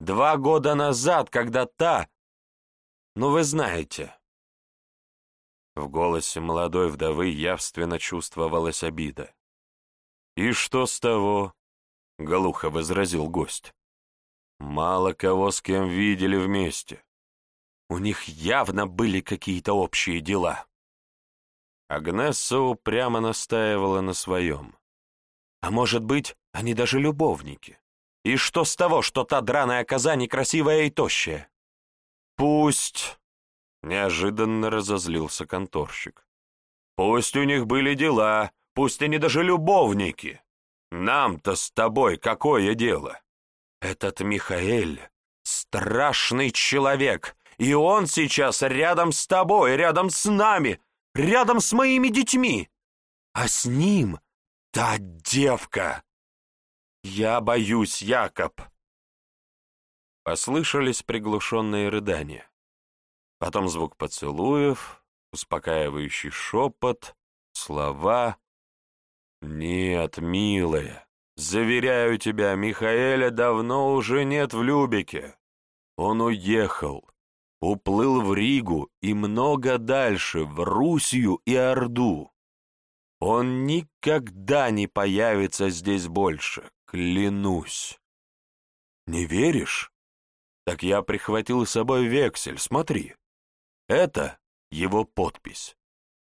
Два года назад, когда та ну, вы знаете». В голосе молодой вдовы явственно чувствовалась обида. «И что с того?» — Галуха возразил гость. «Мало кого с кем видели вместе. У них явно были какие-то общие дела». Агнесса упрямо настаивала на своем. «А может быть, они даже любовники? И что с того, что та драная коза некрасивая и тощая? «Пусть...» — неожиданно разозлился конторщик. «Пусть у них были дела, пусть они даже любовники. Нам-то с тобой какое дело? Этот Михаэль — страшный человек, и он сейчас рядом с тобой, рядом с нами, рядом с моими детьми. А с ним та девка. Я боюсь, Якоб, Послышались приглушенные рыдания. Потом звук поцелуев, успокаивающий шепот, слова. «Нет, милая, заверяю тебя, Михаэля давно уже нет в Любике. Он уехал, уплыл в Ригу и много дальше, в Русью и Орду. Он никогда не появится здесь больше, клянусь. Не веришь? Так я прихватил с собой вексель, смотри. Это его подпись.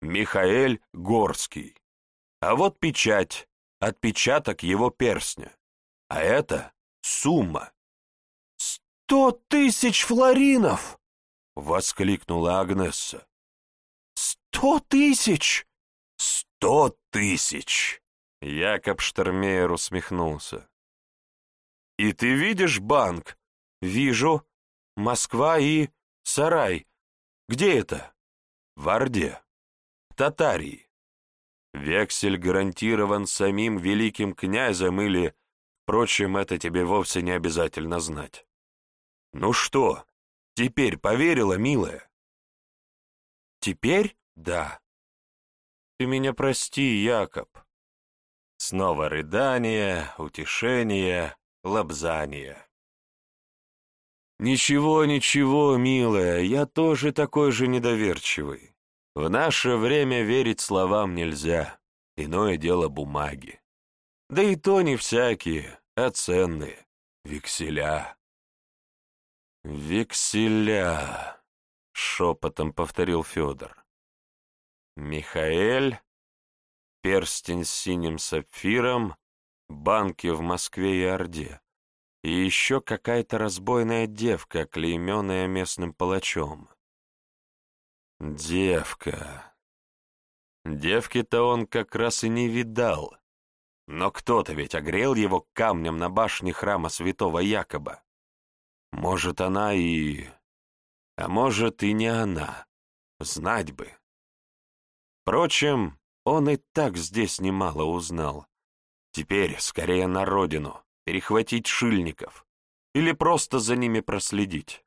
Михаэль Горский. А вот печать, отпечаток его перстня. А это сумма. «Сто тысяч флоринов!» — воскликнула Агнесса. «Сто тысяч!» «Сто тысяч!» Якоб Штермейер усмехнулся. «И ты видишь банк, «Вижу. Москва и Сарай. Где это?» «В Орде. Татарии. Вексель гарантирован самим великим князем или, впрочем, это тебе вовсе не обязательно знать. Ну что, теперь поверила, милая?» «Теперь да. Ты меня прости, Якоб». Снова рыдание, утешение, лобзание. «Ничего, ничего, милая, я тоже такой же недоверчивый. В наше время верить словам нельзя, иное дело бумаги. Да и то не всякие, а ценные, векселя». «Векселя», — шепотом повторил Федор. «Михаэль, перстень с синим сапфиром, банки в Москве и Орде и еще какая-то разбойная девка, клейменная местным палачом. Девка. Девки-то он как раз и не видал. Но кто-то ведь огрел его камнем на башне храма святого Якоба. Может, она и... А может, и не она. Знать бы. Впрочем, он и так здесь немало узнал. Теперь скорее на родину, перехватить шильников или просто за ними проследить,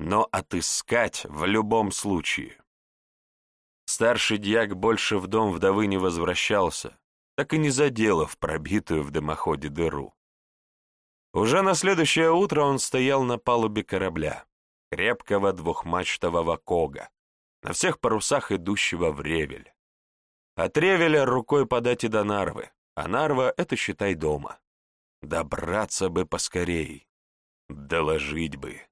но отыскать в любом случае. Старший дьяк больше в дом вдовы не возвращался, так и не заделав пробитую в дымоходе дыру. Уже на следующее утро он стоял на палубе корабля, крепкого двухмачтового кога, на всех парусах идущего в Ревель. От Ревеля рукой подать и до Нарвы, а Нарва — это, считай, дома. Добраться бы поскорей, доложить бы.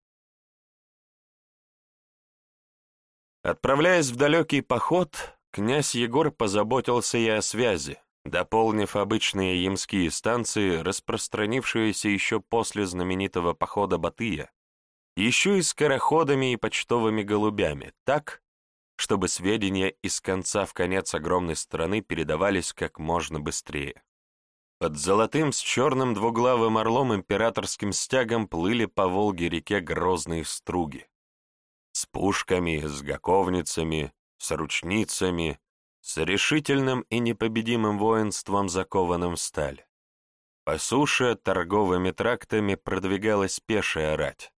Отправляясь в далекий поход, князь Егор позаботился и о связи, дополнив обычные ямские станции, распространившиеся еще после знаменитого похода Батыя, еще и скороходами и почтовыми голубями, так, чтобы сведения из конца в конец огромной страны передавались как можно быстрее. Под золотым с черным двуглавым орлом императорским стягом плыли по Волге-реке грозные струги. С пушками, с гаковницами, с ручницами, с решительным и непобедимым воинством, закованным в сталь. По суше торговыми трактами продвигалась пешая рать,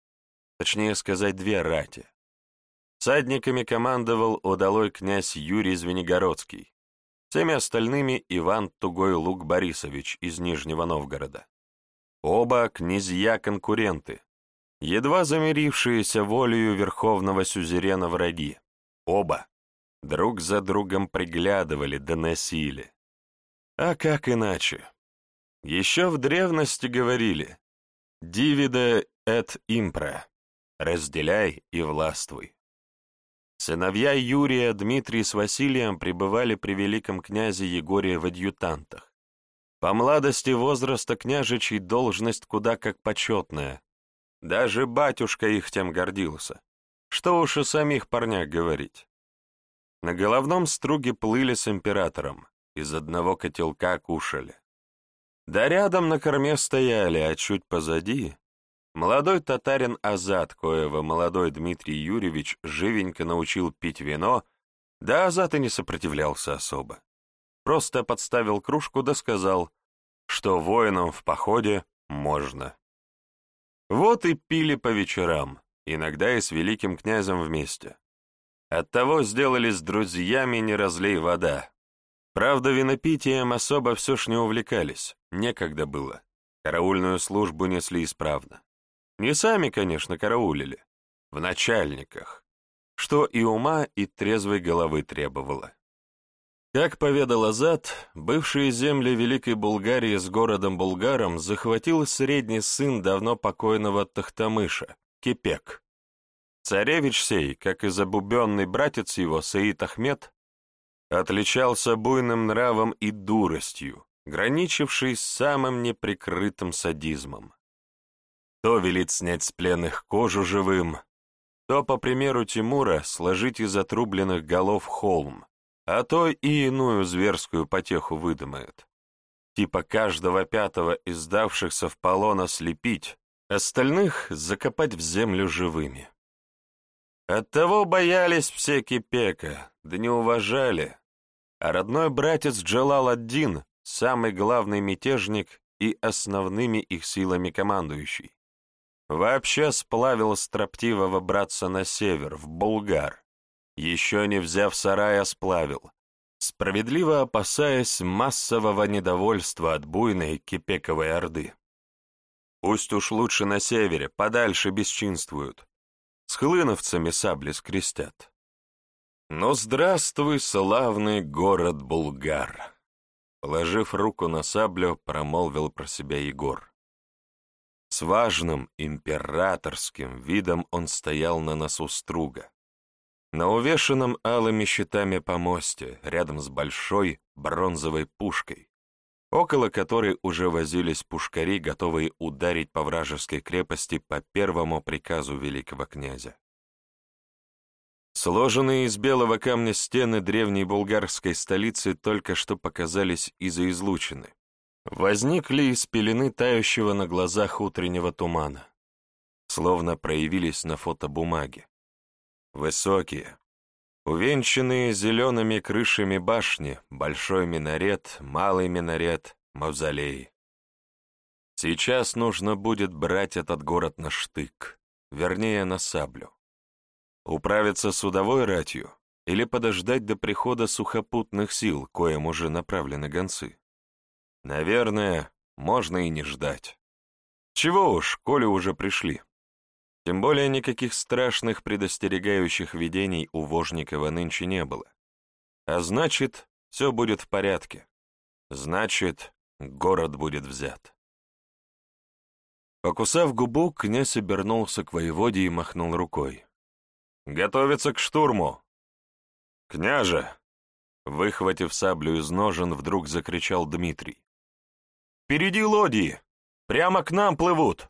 точнее сказать, две рати. Садниками командовал удалой князь Юрий Звенигородский, всеми остальными Иван Тугой Лук Борисович из Нижнего Новгорода. Оба князья-конкуренты, едва замирившиеся волею верховного сюзерена враги. Оба Друг за другом приглядывали, доносили. А как иначе? Еще в древности говорили «Дивиде et impra» — «Разделяй и властвуй». Сыновья Юрия, Дмитрий с Василием пребывали при великом князе Егоре в адъютантах. По младости возраста княжичий должность куда как почетная. Даже батюшка их тем гордился. Что уж о самих парнях говорить. На головном струге плыли с императором, из одного котелка кушали. Да рядом на корме стояли, а чуть позади молодой татарин Азат, коего молодой Дмитрий Юрьевич живенько научил пить вино, да Азат и не сопротивлялся особо. Просто подставил кружку да сказал, что воинам в походе можно. Вот и пили по вечерам, иногда и с великим князем вместе. Оттого сделались друзьями не разлей вода. Правда, винопитием особо все ж не увлекались, некогда было. Караульную службу несли исправно. Не сами, конечно, караулили, в начальниках, что и ума, и трезвой головы требовало. Как поведал Азат, бывшие земли Великой Булгарии с городом Булгаром захватил средний сын давно покойного Тахтамыша, Кипек. Царевич сей, как и забубенный братец его, Саид Ахмед, отличался буйным нравом и дуростью, граничившей с самым неприкрытым садизмом. То велит снять с пленных кожу живым, то, по примеру Тимура, сложить из отрубленных голов холм, а то и иную зверскую потеху выдумает. Типа каждого пятого из сдавшихся в полон ослепить, остальных закопать в землю живыми. Оттого боялись все Кипека, да не уважали. А родной братец Джалал-ад-Дин, самый главный мятежник и основными их силами командующий, вообще сплавил строптивого братца на север, в Булгар. Еще не взяв сарая, сплавил, справедливо опасаясь массового недовольства от буйной Кипековой орды. Пусть уж лучше на севере, подальше бесчинствуют, с хлыновцами сабли скрестят. Но здравствуй, славный город Булгар! Положив руку на саблю, промолвил про себя Егор. С важным императорским видом он стоял на носу струга. На увешанном алыми щитами помосте, рядом с большой бронзовой пушкой, около которой уже возились пушкари, готовые ударить по вражеской крепости по первому приказу великого князя. Сложенные из белого камня стены древней булгарской столицы только что показались из-за излучины. Возникли из пелены тающего на глазах утреннего тумана, словно проявились на фотобумаге. Высокие, Увенчанные зелеными крышами башни, большой минарет, малый минарет, мавзолей. Сейчас нужно будет брать этот город на штык, вернее, на саблю. Управиться судовой ратью или подождать до прихода сухопутных сил, коим уже направлены гонцы. Наверное, можно и не ждать. Чего уж, коли уже пришли. Тем более никаких страшных предостерегающих видений у Вожникова нынче не было. А значит, все будет в порядке. Значит, город будет взят. Покусав губу, князь обернулся к воеводе и махнул рукой. «Готовиться к штурму!» «Княже!» Выхватив саблю из ножен, вдруг закричал Дмитрий. «Впереди лодии! Прямо к нам плывут!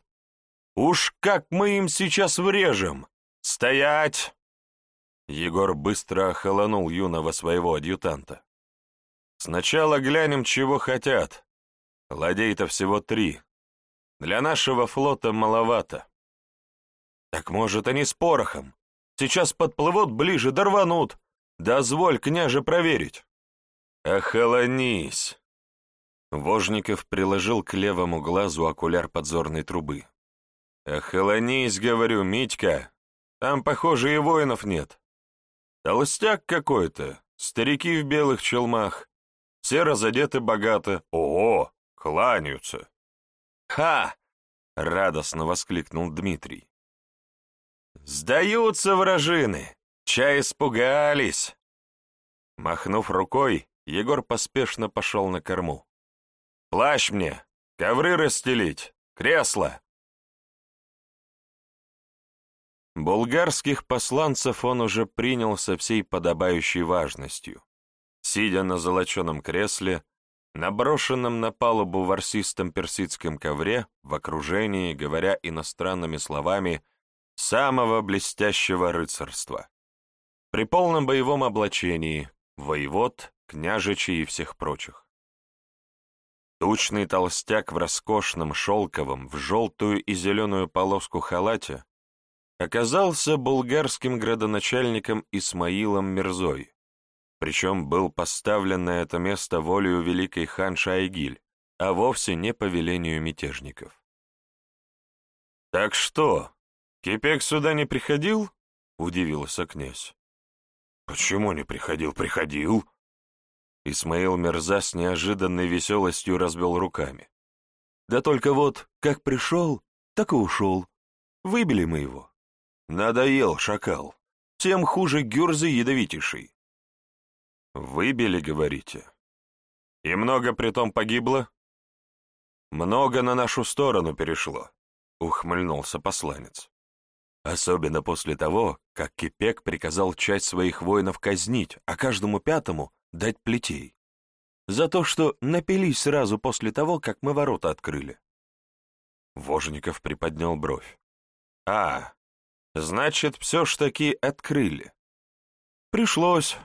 Уж как мы им сейчас врежем! Стоять!» Егор быстро охолонул юного своего адъютанта. «Сначала глянем, чего хотят. Ладей-то всего три. Для нашего флота маловато. Так может, они с порохом? Сейчас подплывут ближе, дорванут. Дозволь, княже, проверить. Охолонись. Вожников приложил к левому глазу окуляр подзорной трубы. «Охолонись, говорю, Митька. Там, похоже, и воинов нет. Толстяк какой-то, старики в белых челмах. Все разодеты богато. Ого, кланяются!» «Ха!» — радостно воскликнул Дмитрий. «Сдаются вражины! Чай испугались!» Махнув рукой, Егор поспешно пошел на корму. «Плащ мне! Ковры расстелить! Кресло!» Булгарских посланцев он уже принял со всей подобающей важностью. Сидя на золоченом кресле, наброшенном на палубу ворсистом персидском ковре, в окружении, говоря иностранными словами, самого блестящего рыцарства. При полном боевом облачении, воевод, княжичей и всех прочих. Тучный толстяк в роскошном шелковом, в желтую и зеленую полоску халате оказался булгарским градоначальником Исмаилом Мирзой, причем был поставлен на это место волею великой хан Шайгиль, а вовсе не по велению мятежников. «Так что, Кипек сюда не приходил?» — удивился князь. «Почему не приходил? Приходил!» Исмаил Мерза с неожиданной веселостью разбил руками. «Да только вот, как пришел, так и ушел. Выбили мы его. Надоел шакал. Тем хуже гюрзы ядовитейший. «Выбили, говорите? И много притом погибло?» «Много на нашу сторону перешло», — ухмыльнулся посланец. Особенно после того, как Кипек приказал часть своих воинов казнить, а каждому пятому дать плетей. За то, что напились сразу после того, как мы ворота открыли. Вожников приподнял бровь. «А, значит, все ж таки открыли. Пришлось,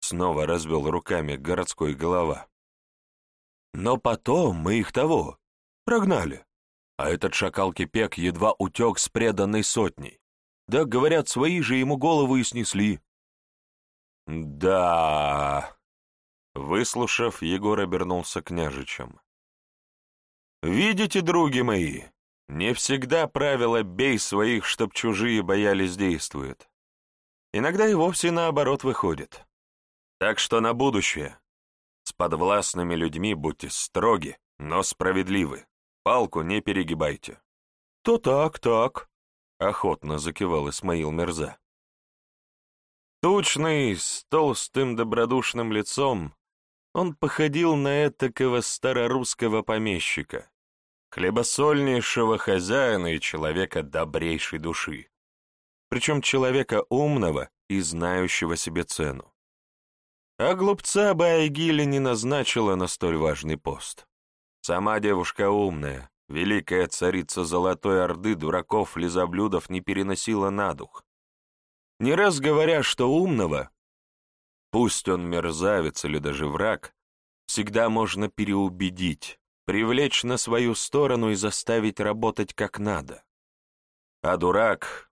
Снова развел руками городской голова. Но потом мы их того, прогнали. А этот шакал-кипек едва утек с преданной сотней. Да, говорят, свои же ему голову и снесли. Да... Выслушав, Егор обернулся княжичем. «Видите, други мои, не всегда правило «бей своих, чтоб чужие боялись» действует. Иногда и вовсе наоборот выходит. Так что на будущее. С подвластными людьми будьте строги, но справедливы. Палку не перегибайте. То так, так, охотно закивал Исмаил Мерза. Тучный, с толстым добродушным лицом, он походил на этакого старорусского помещика, хлебосольнейшего хозяина и человека добрейшей души, причем человека умного и знающего себе цену. А глупца бы Айгиля не назначила на столь важный пост. Сама девушка умная, великая царица Золотой Орды дураков-лизоблюдов не переносила на дух. Не раз говоря, что умного, пусть он мерзавец или даже враг, всегда можно переубедить, привлечь на свою сторону и заставить работать как надо. А дурак,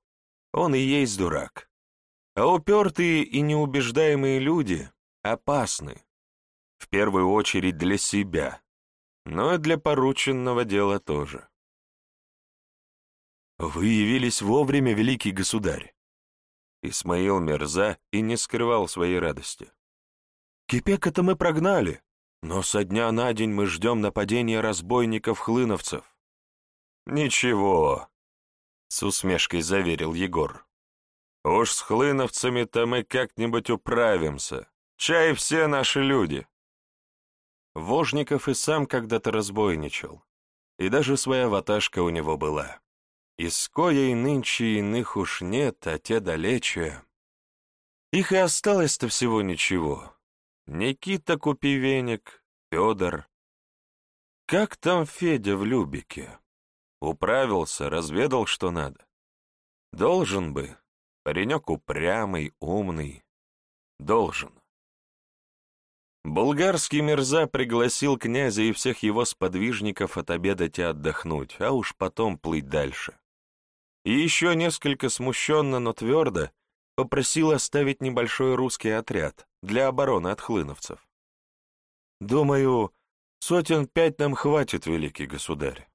он и есть дурак. А упертые и неубеждаемые люди опасны. В первую очередь для себя, но и для порученного дела тоже. «Вы явились вовремя, великий государь!» Исмаил Мерза и не скрывал своей радости. «Кипек это мы прогнали, но со дня на день мы ждем нападения разбойников-хлыновцев». «Ничего», — с усмешкой заверил Егор. «Уж с хлыновцами-то мы как-нибудь управимся. Чай все наши люди». Вожников и сам когда-то разбойничал, и даже своя ваташка у него была. Из коей нынче иных уж нет, а те далече. Их и осталось-то всего ничего. Никита Купивенек, Федор. Как там Федя в Любике? Управился, разведал, что надо. Должен бы. Паренек упрямый, умный. Должен. Булгарский мерза пригласил князя и всех его сподвижников отобедать и отдохнуть, а уж потом плыть дальше. И еще несколько смущенно, но твердо попросил оставить небольшой русский отряд для обороны от хлыновцев. «Думаю, сотен пять нам хватит, великий государь».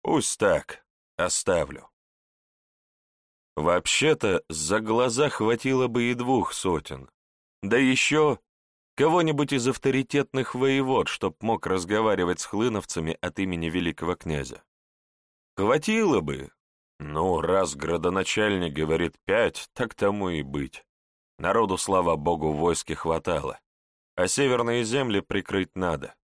«Пусть так, оставлю». Вообще-то, за глаза хватило бы и двух сотен, да еще Кого-нибудь из авторитетных воевод, чтоб мог разговаривать с хлыновцами от имени великого князя. Хватило бы. Ну, раз градоначальник говорит пять, так тому и быть. Народу, слава богу, в войске хватало. А северные земли прикрыть надо.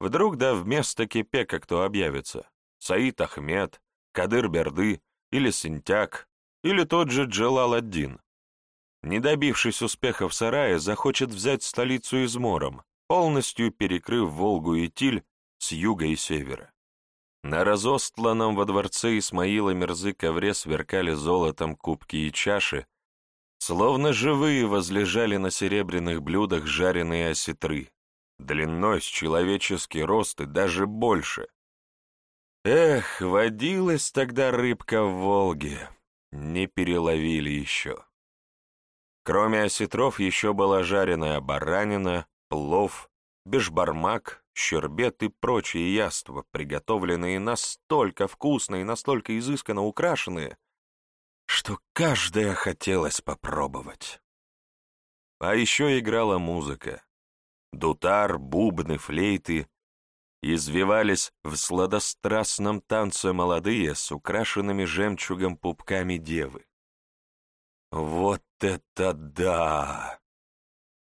Вдруг да вместо Кипека кто объявится? Саид Ахмед, Кадыр-Берды или Синтяк, или тот же Джалал-ад-Дин не добившись успеха в сарае, захочет взять столицу измором, полностью перекрыв Волгу и Тиль с юга и севера. На разостланном во дворце Исмаила Мерзы ковре сверкали золотом кубки и чаши, словно живые возлежали на серебряных блюдах жареные осетры, длиной с человеческий рост и даже больше. Эх, водилась тогда рыбка в Волге, не переловили еще. Кроме осетров еще была жареная баранина, плов, бешбармак, щербет и прочие яства, приготовленные настолько вкусно и настолько изысканно украшенные, что каждая хотелось попробовать. А еще играла музыка. Дутар, бубны, флейты. Извивались в сладострастном танце молодые с украшенными жемчугом пупками девы. Вот это да!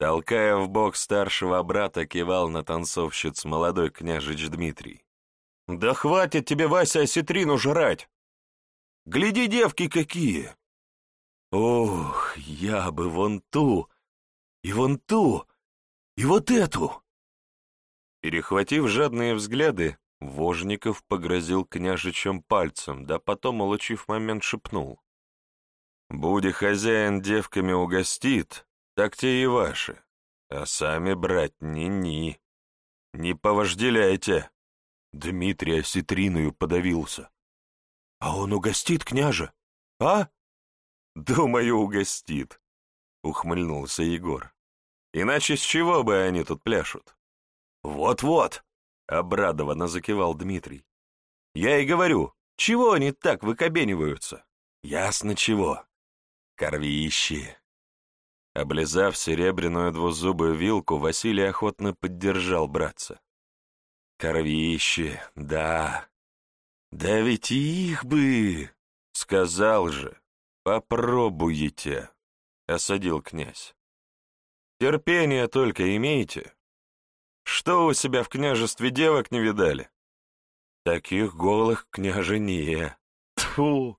Толкая в бок старшего брата, кивал на танцовщиц молодой княжич Дмитрий. «Да хватит тебе, Вася, осетрину жрать! Гляди, девки какие! Ох, я бы вон ту, и вон ту, и вот эту!» Перехватив жадные взгляды, Вожников погрозил княжичем пальцем, да потом, улучив момент, шепнул. Буди хозяин девками угостит, так те и ваши, а сами брать ни-ни. Не повожделяйте. Дмитрий осетриною подавился. А он угостит, княже? А? Думаю, угостит, ухмыльнулся Егор. Иначе с чего бы они тут пляшут? Вот-вот, обрадованно закивал Дмитрий. Я и говорю, чего они так выкобениваются? Ясно чего. Корвищи!» Облизав серебряную двузубую вилку, Василий охотно поддержал братца. «Корвищи, да! Да ведь их бы!» «Сказал же, попробуете!» — осадил князь. «Терпение только имейте. Что у себя в княжестве девок не видали?» «Таких голых княже не. Тьфу!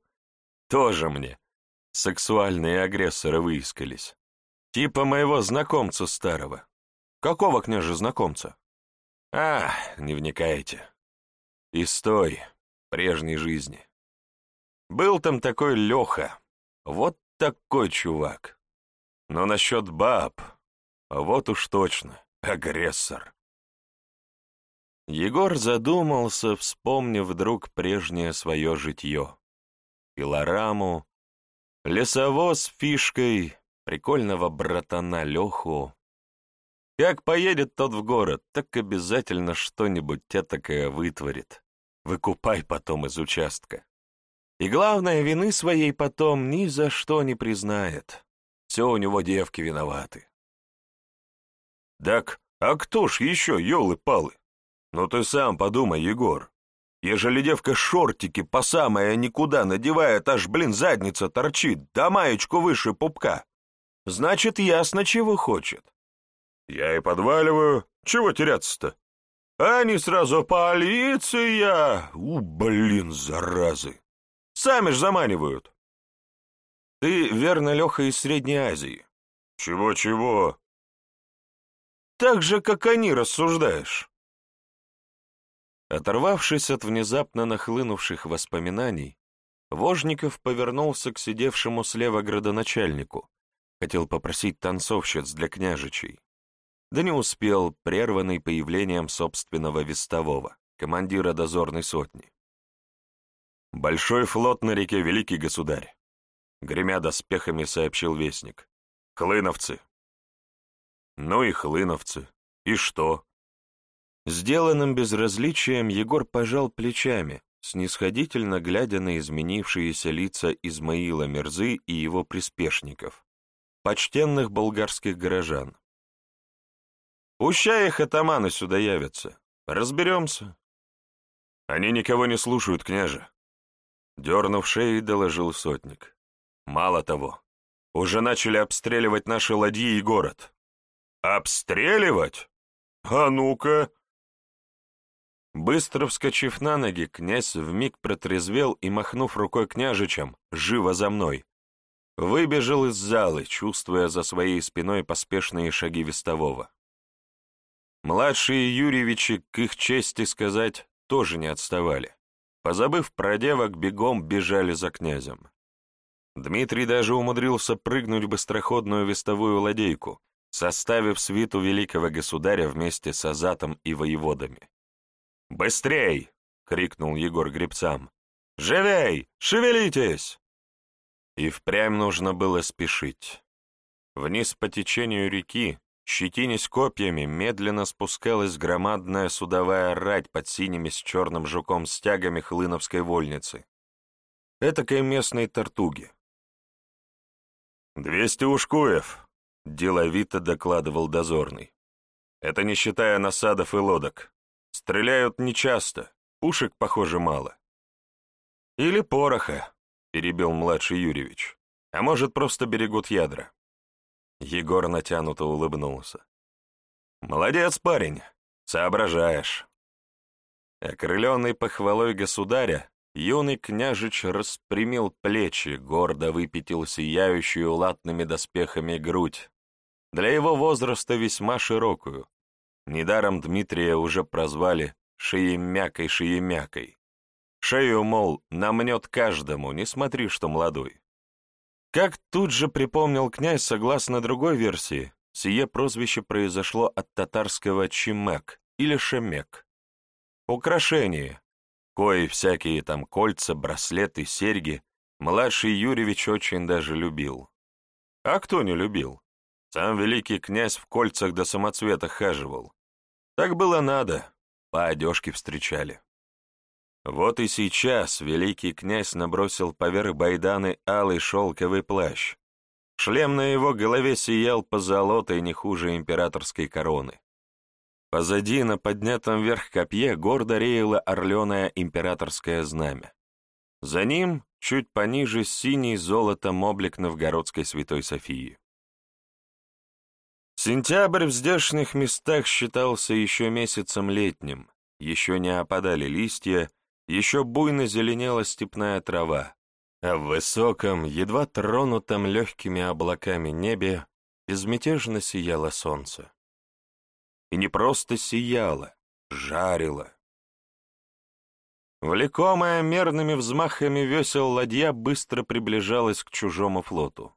Тоже мне Сексуальные агрессоры выискались. Типа моего знакомца старого. Какого княже знакомца? А, не вникаете. Из той, прежней жизни. Был там такой Леха. Вот такой чувак. Но насчет баб, вот уж точно, агрессор. Егор задумался, вспомнив вдруг прежнее свое житье. Пилораму, Лесовоз фишкой, прикольного братана Леху. Как поедет тот в город, так обязательно что-нибудь такое вытворит. Выкупай потом из участка. И главное, вины своей потом ни за что не признает. Все у него девки виноваты. Так А кто ж еще, елы-палы? Ну ты сам подумай, Егор. Ежели девка шортики по самое никуда надевает, аж, блин, задница торчит, да маечку выше пупка, значит, ясно, чего хочет. Я и подваливаю, чего теряться-то? Они сразу полиция! У, блин, заразы! Сами ж заманивают. Ты, верно, Леха, из Средней Азии. Чего-чего? Так же, как они, рассуждаешь. Оторвавшись от внезапно нахлынувших воспоминаний, Вожников повернулся к сидевшему слева градоначальнику, хотел попросить танцовщиц для княжичей да не успел, прерванный появлением собственного вестового, командира дозорной сотни. «Большой флот на реке Великий Государь», — гремя доспехами сообщил вестник. «Хлыновцы». «Ну и хлыновцы. И что?» Сделанным безразличием Егор пожал плечами, снисходительно глядя на изменившиеся лица Измаила Мерзы и его приспешников, почтенных болгарских горожан. Пущай их атаманы сюда явятся. Разберемся. Они никого не слушают, княже. Дернув шеи, доложил сотник. Мало того, уже начали обстреливать наши ладьи и город. Обстреливать? А ну-ка! Быстро вскочив на ноги, князь вмиг протрезвел и, махнув рукой княжичем, живо за мной, выбежал из залы, чувствуя за своей спиной поспешные шаги вестового. Младшие Юрьевичи, к их чести сказать, тоже не отставали. Позабыв про девок, бегом бежали за князем. Дмитрий даже умудрился прыгнуть в быстроходную вестовую ладейку, составив свиту великого государя вместе с Азатом и воеводами. «Быстрей!» — крикнул Егор гребцам. «Живей! Шевелитесь!» И впрямь нужно было спешить. Вниз по течению реки, Щетинясь копьями, медленно спускалась громадная судовая рать под синими с черным жуком стягами хлыновской вольницы. Этакой местной тортуги. «Двести ушкуев», — деловито докладывал дозорный. «Это не считая насадов и лодок. Стреляют нечасто, пушек, похоже, мало». «Или пороха», — перебил младший Юрьевич. «А может, просто берегут ядра». Егор натянуто улыбнулся. «Молодец, парень, соображаешь». Окрыленный похвалой государя, юный княжич распрямил плечи, гордо выпятил сияющую латными доспехами грудь, для его возраста весьма широкую. Недаром Дмитрия уже прозвали «шеемякой-шеемякой». Шею, мол, намнет каждому, не смотри, что молодой. Как тут же припомнил князь, согласно другой версии, сие прозвище произошло от татарского чимек или шемек. Украшение, кои всякие там кольца, браслеты, серьги, младший Юрьевич очень даже любил. А кто не любил? Сам великий князь в кольцах до самоцветах хаживал. Так было надо, по одежке встречали. Вот и сейчас великий князь набросил поверх байданы алый шелковый плащ. Шлем на его голове сиял позолотой не хуже императорской короны. Позади, на поднятом вверх копье, гордо реяло орленое императорское знамя. За ним, чуть пониже, синий золотом облик новгородской святой Софии. Сентябрь в здешних местах считался еще месяцем летним, еще не опадали листья, еще буйно зеленела степная трава, а в высоком, едва тронутом легкими облаками небе безмятежно сияло солнце. И не просто сияло, жарило. Влекомая мерными взмахами весел ладья быстро приближалась к чужому флоту.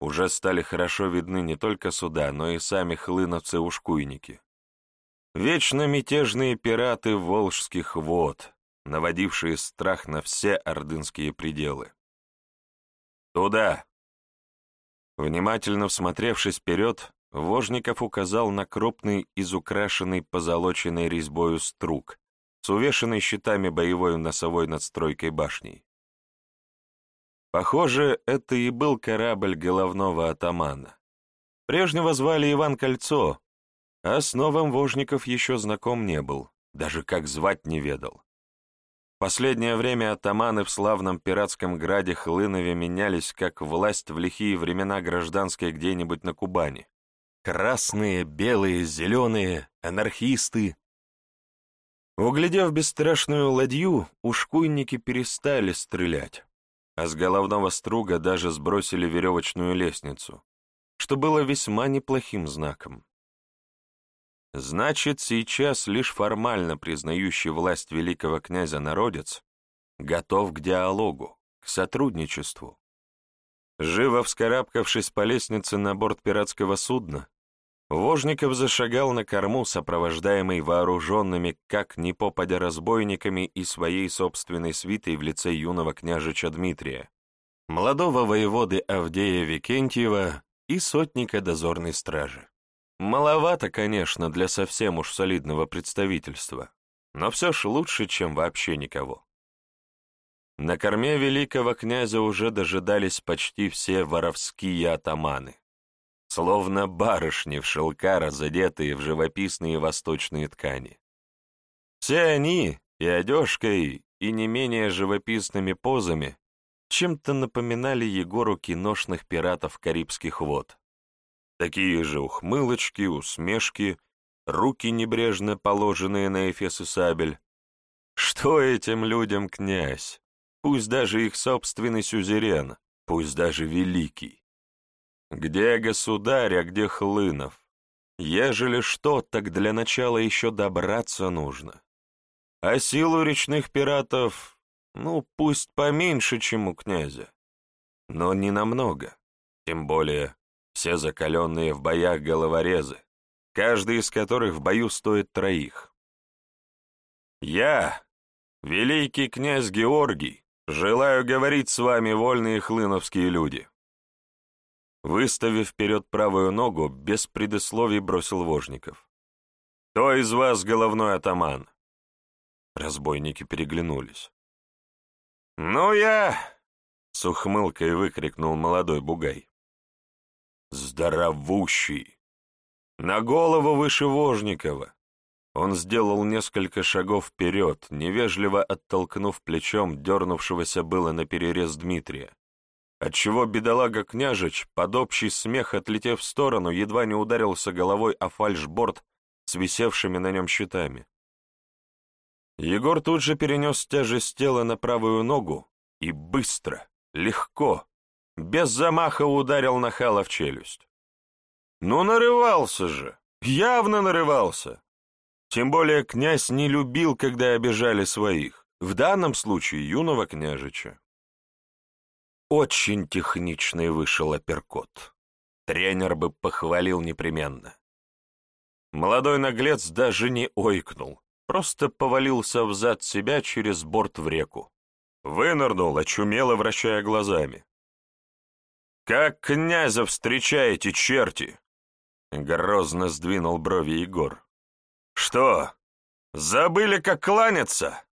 Уже стали хорошо видны не только суда, но и сами хлыновцы-ушкуйники. Вечно мятежные пираты волжских вод, наводившие страх на все ордынские пределы. «Туда!» Внимательно всмотревшись вперед, Вожников указал на крупный, изукрашенный позолоченной резьбою струк, с увешанной щитами боевой носовой надстройкой башней. Похоже, это и был корабль головного атамана. Прежнего звали Иван Кольцо, а с новым Вожников еще знаком не был, даже как звать не ведал. Последнее время атаманы в славном пиратском граде Хлынове менялись, как власть в лихие времена гражданской где-нибудь на Кубани. Красные, белые, зеленые, анархисты. Углядев бесстрашную ладью, ушкуйники перестали стрелять, а с головного струга даже сбросили веревочную лестницу, что было весьма неплохим знаком. Значит, сейчас лишь формально признающий власть великого князя народец готов к диалогу, к сотрудничеству. Живо вскарабкавшись по лестнице на борт пиратского судна, Вожников зашагал на корму, сопровождаемый вооруженными, как ни попадя разбойниками и своей собственной свитой в лице юного княжича Дмитрия, молодого воеводы Авдея Викентьева и сотника дозорной стражи. Маловато, конечно, для совсем уж солидного представительства, но все ж лучше, чем вообще никого. На корме великого князя уже дожидались почти все воровские атаманы, словно барышни в шелка, разодетые в живописные восточные ткани. Все они, и одежкой, и не менее живописными позами, чем-то напоминали Егору киношных пиратов Карибских вод. Такие же ухмылочки, усмешки, руки небрежно положенные на эфес и сабель. Что этим людям князь? Пусть даже их собственный сюзерен, пусть даже великий. Где государь, а где Хлынов? Ежели что, так для начала еще добраться нужно. А силу речных пиратов, ну, пусть поменьше, чем у князя, но не намного, тем более все закаленные в боях головорезы, каждый из которых в бою стоит троих. Я, великий князь Георгий, желаю говорить с вами, вольные хлыновские люди. Выставив вперед правую ногу, без предисловий бросил Вожников. «Кто из вас головной атаман?» Разбойники переглянулись. «Ну я!» — с ухмылкой выкрикнул молодой бугай здоровущий. На голову выше Вожникова. Он сделал несколько шагов вперед, невежливо оттолкнув плечом дернувшегося было на перерез Дмитрия, отчего бедолага княжич, под общий смех отлетев в сторону, едва не ударился головой о фальшборд с висевшими на нем щитами. Егор тут же перенес тяжесть тела на правую ногу и быстро, легко, без замаха ударил нахала в челюсть. Ну, нарывался же, явно нарывался. Тем более князь не любил, когда обижали своих, в данном случае юного княжича. Очень техничный вышел апперкот. Тренер бы похвалил непременно. Молодой наглец даже не ойкнул, просто повалился взад себя через борт в реку. Вынырнул, очумело вращая глазами. «Как князя встречаете, черти?» Грозно сдвинул брови Егор. «Что, забыли, как кланяться?»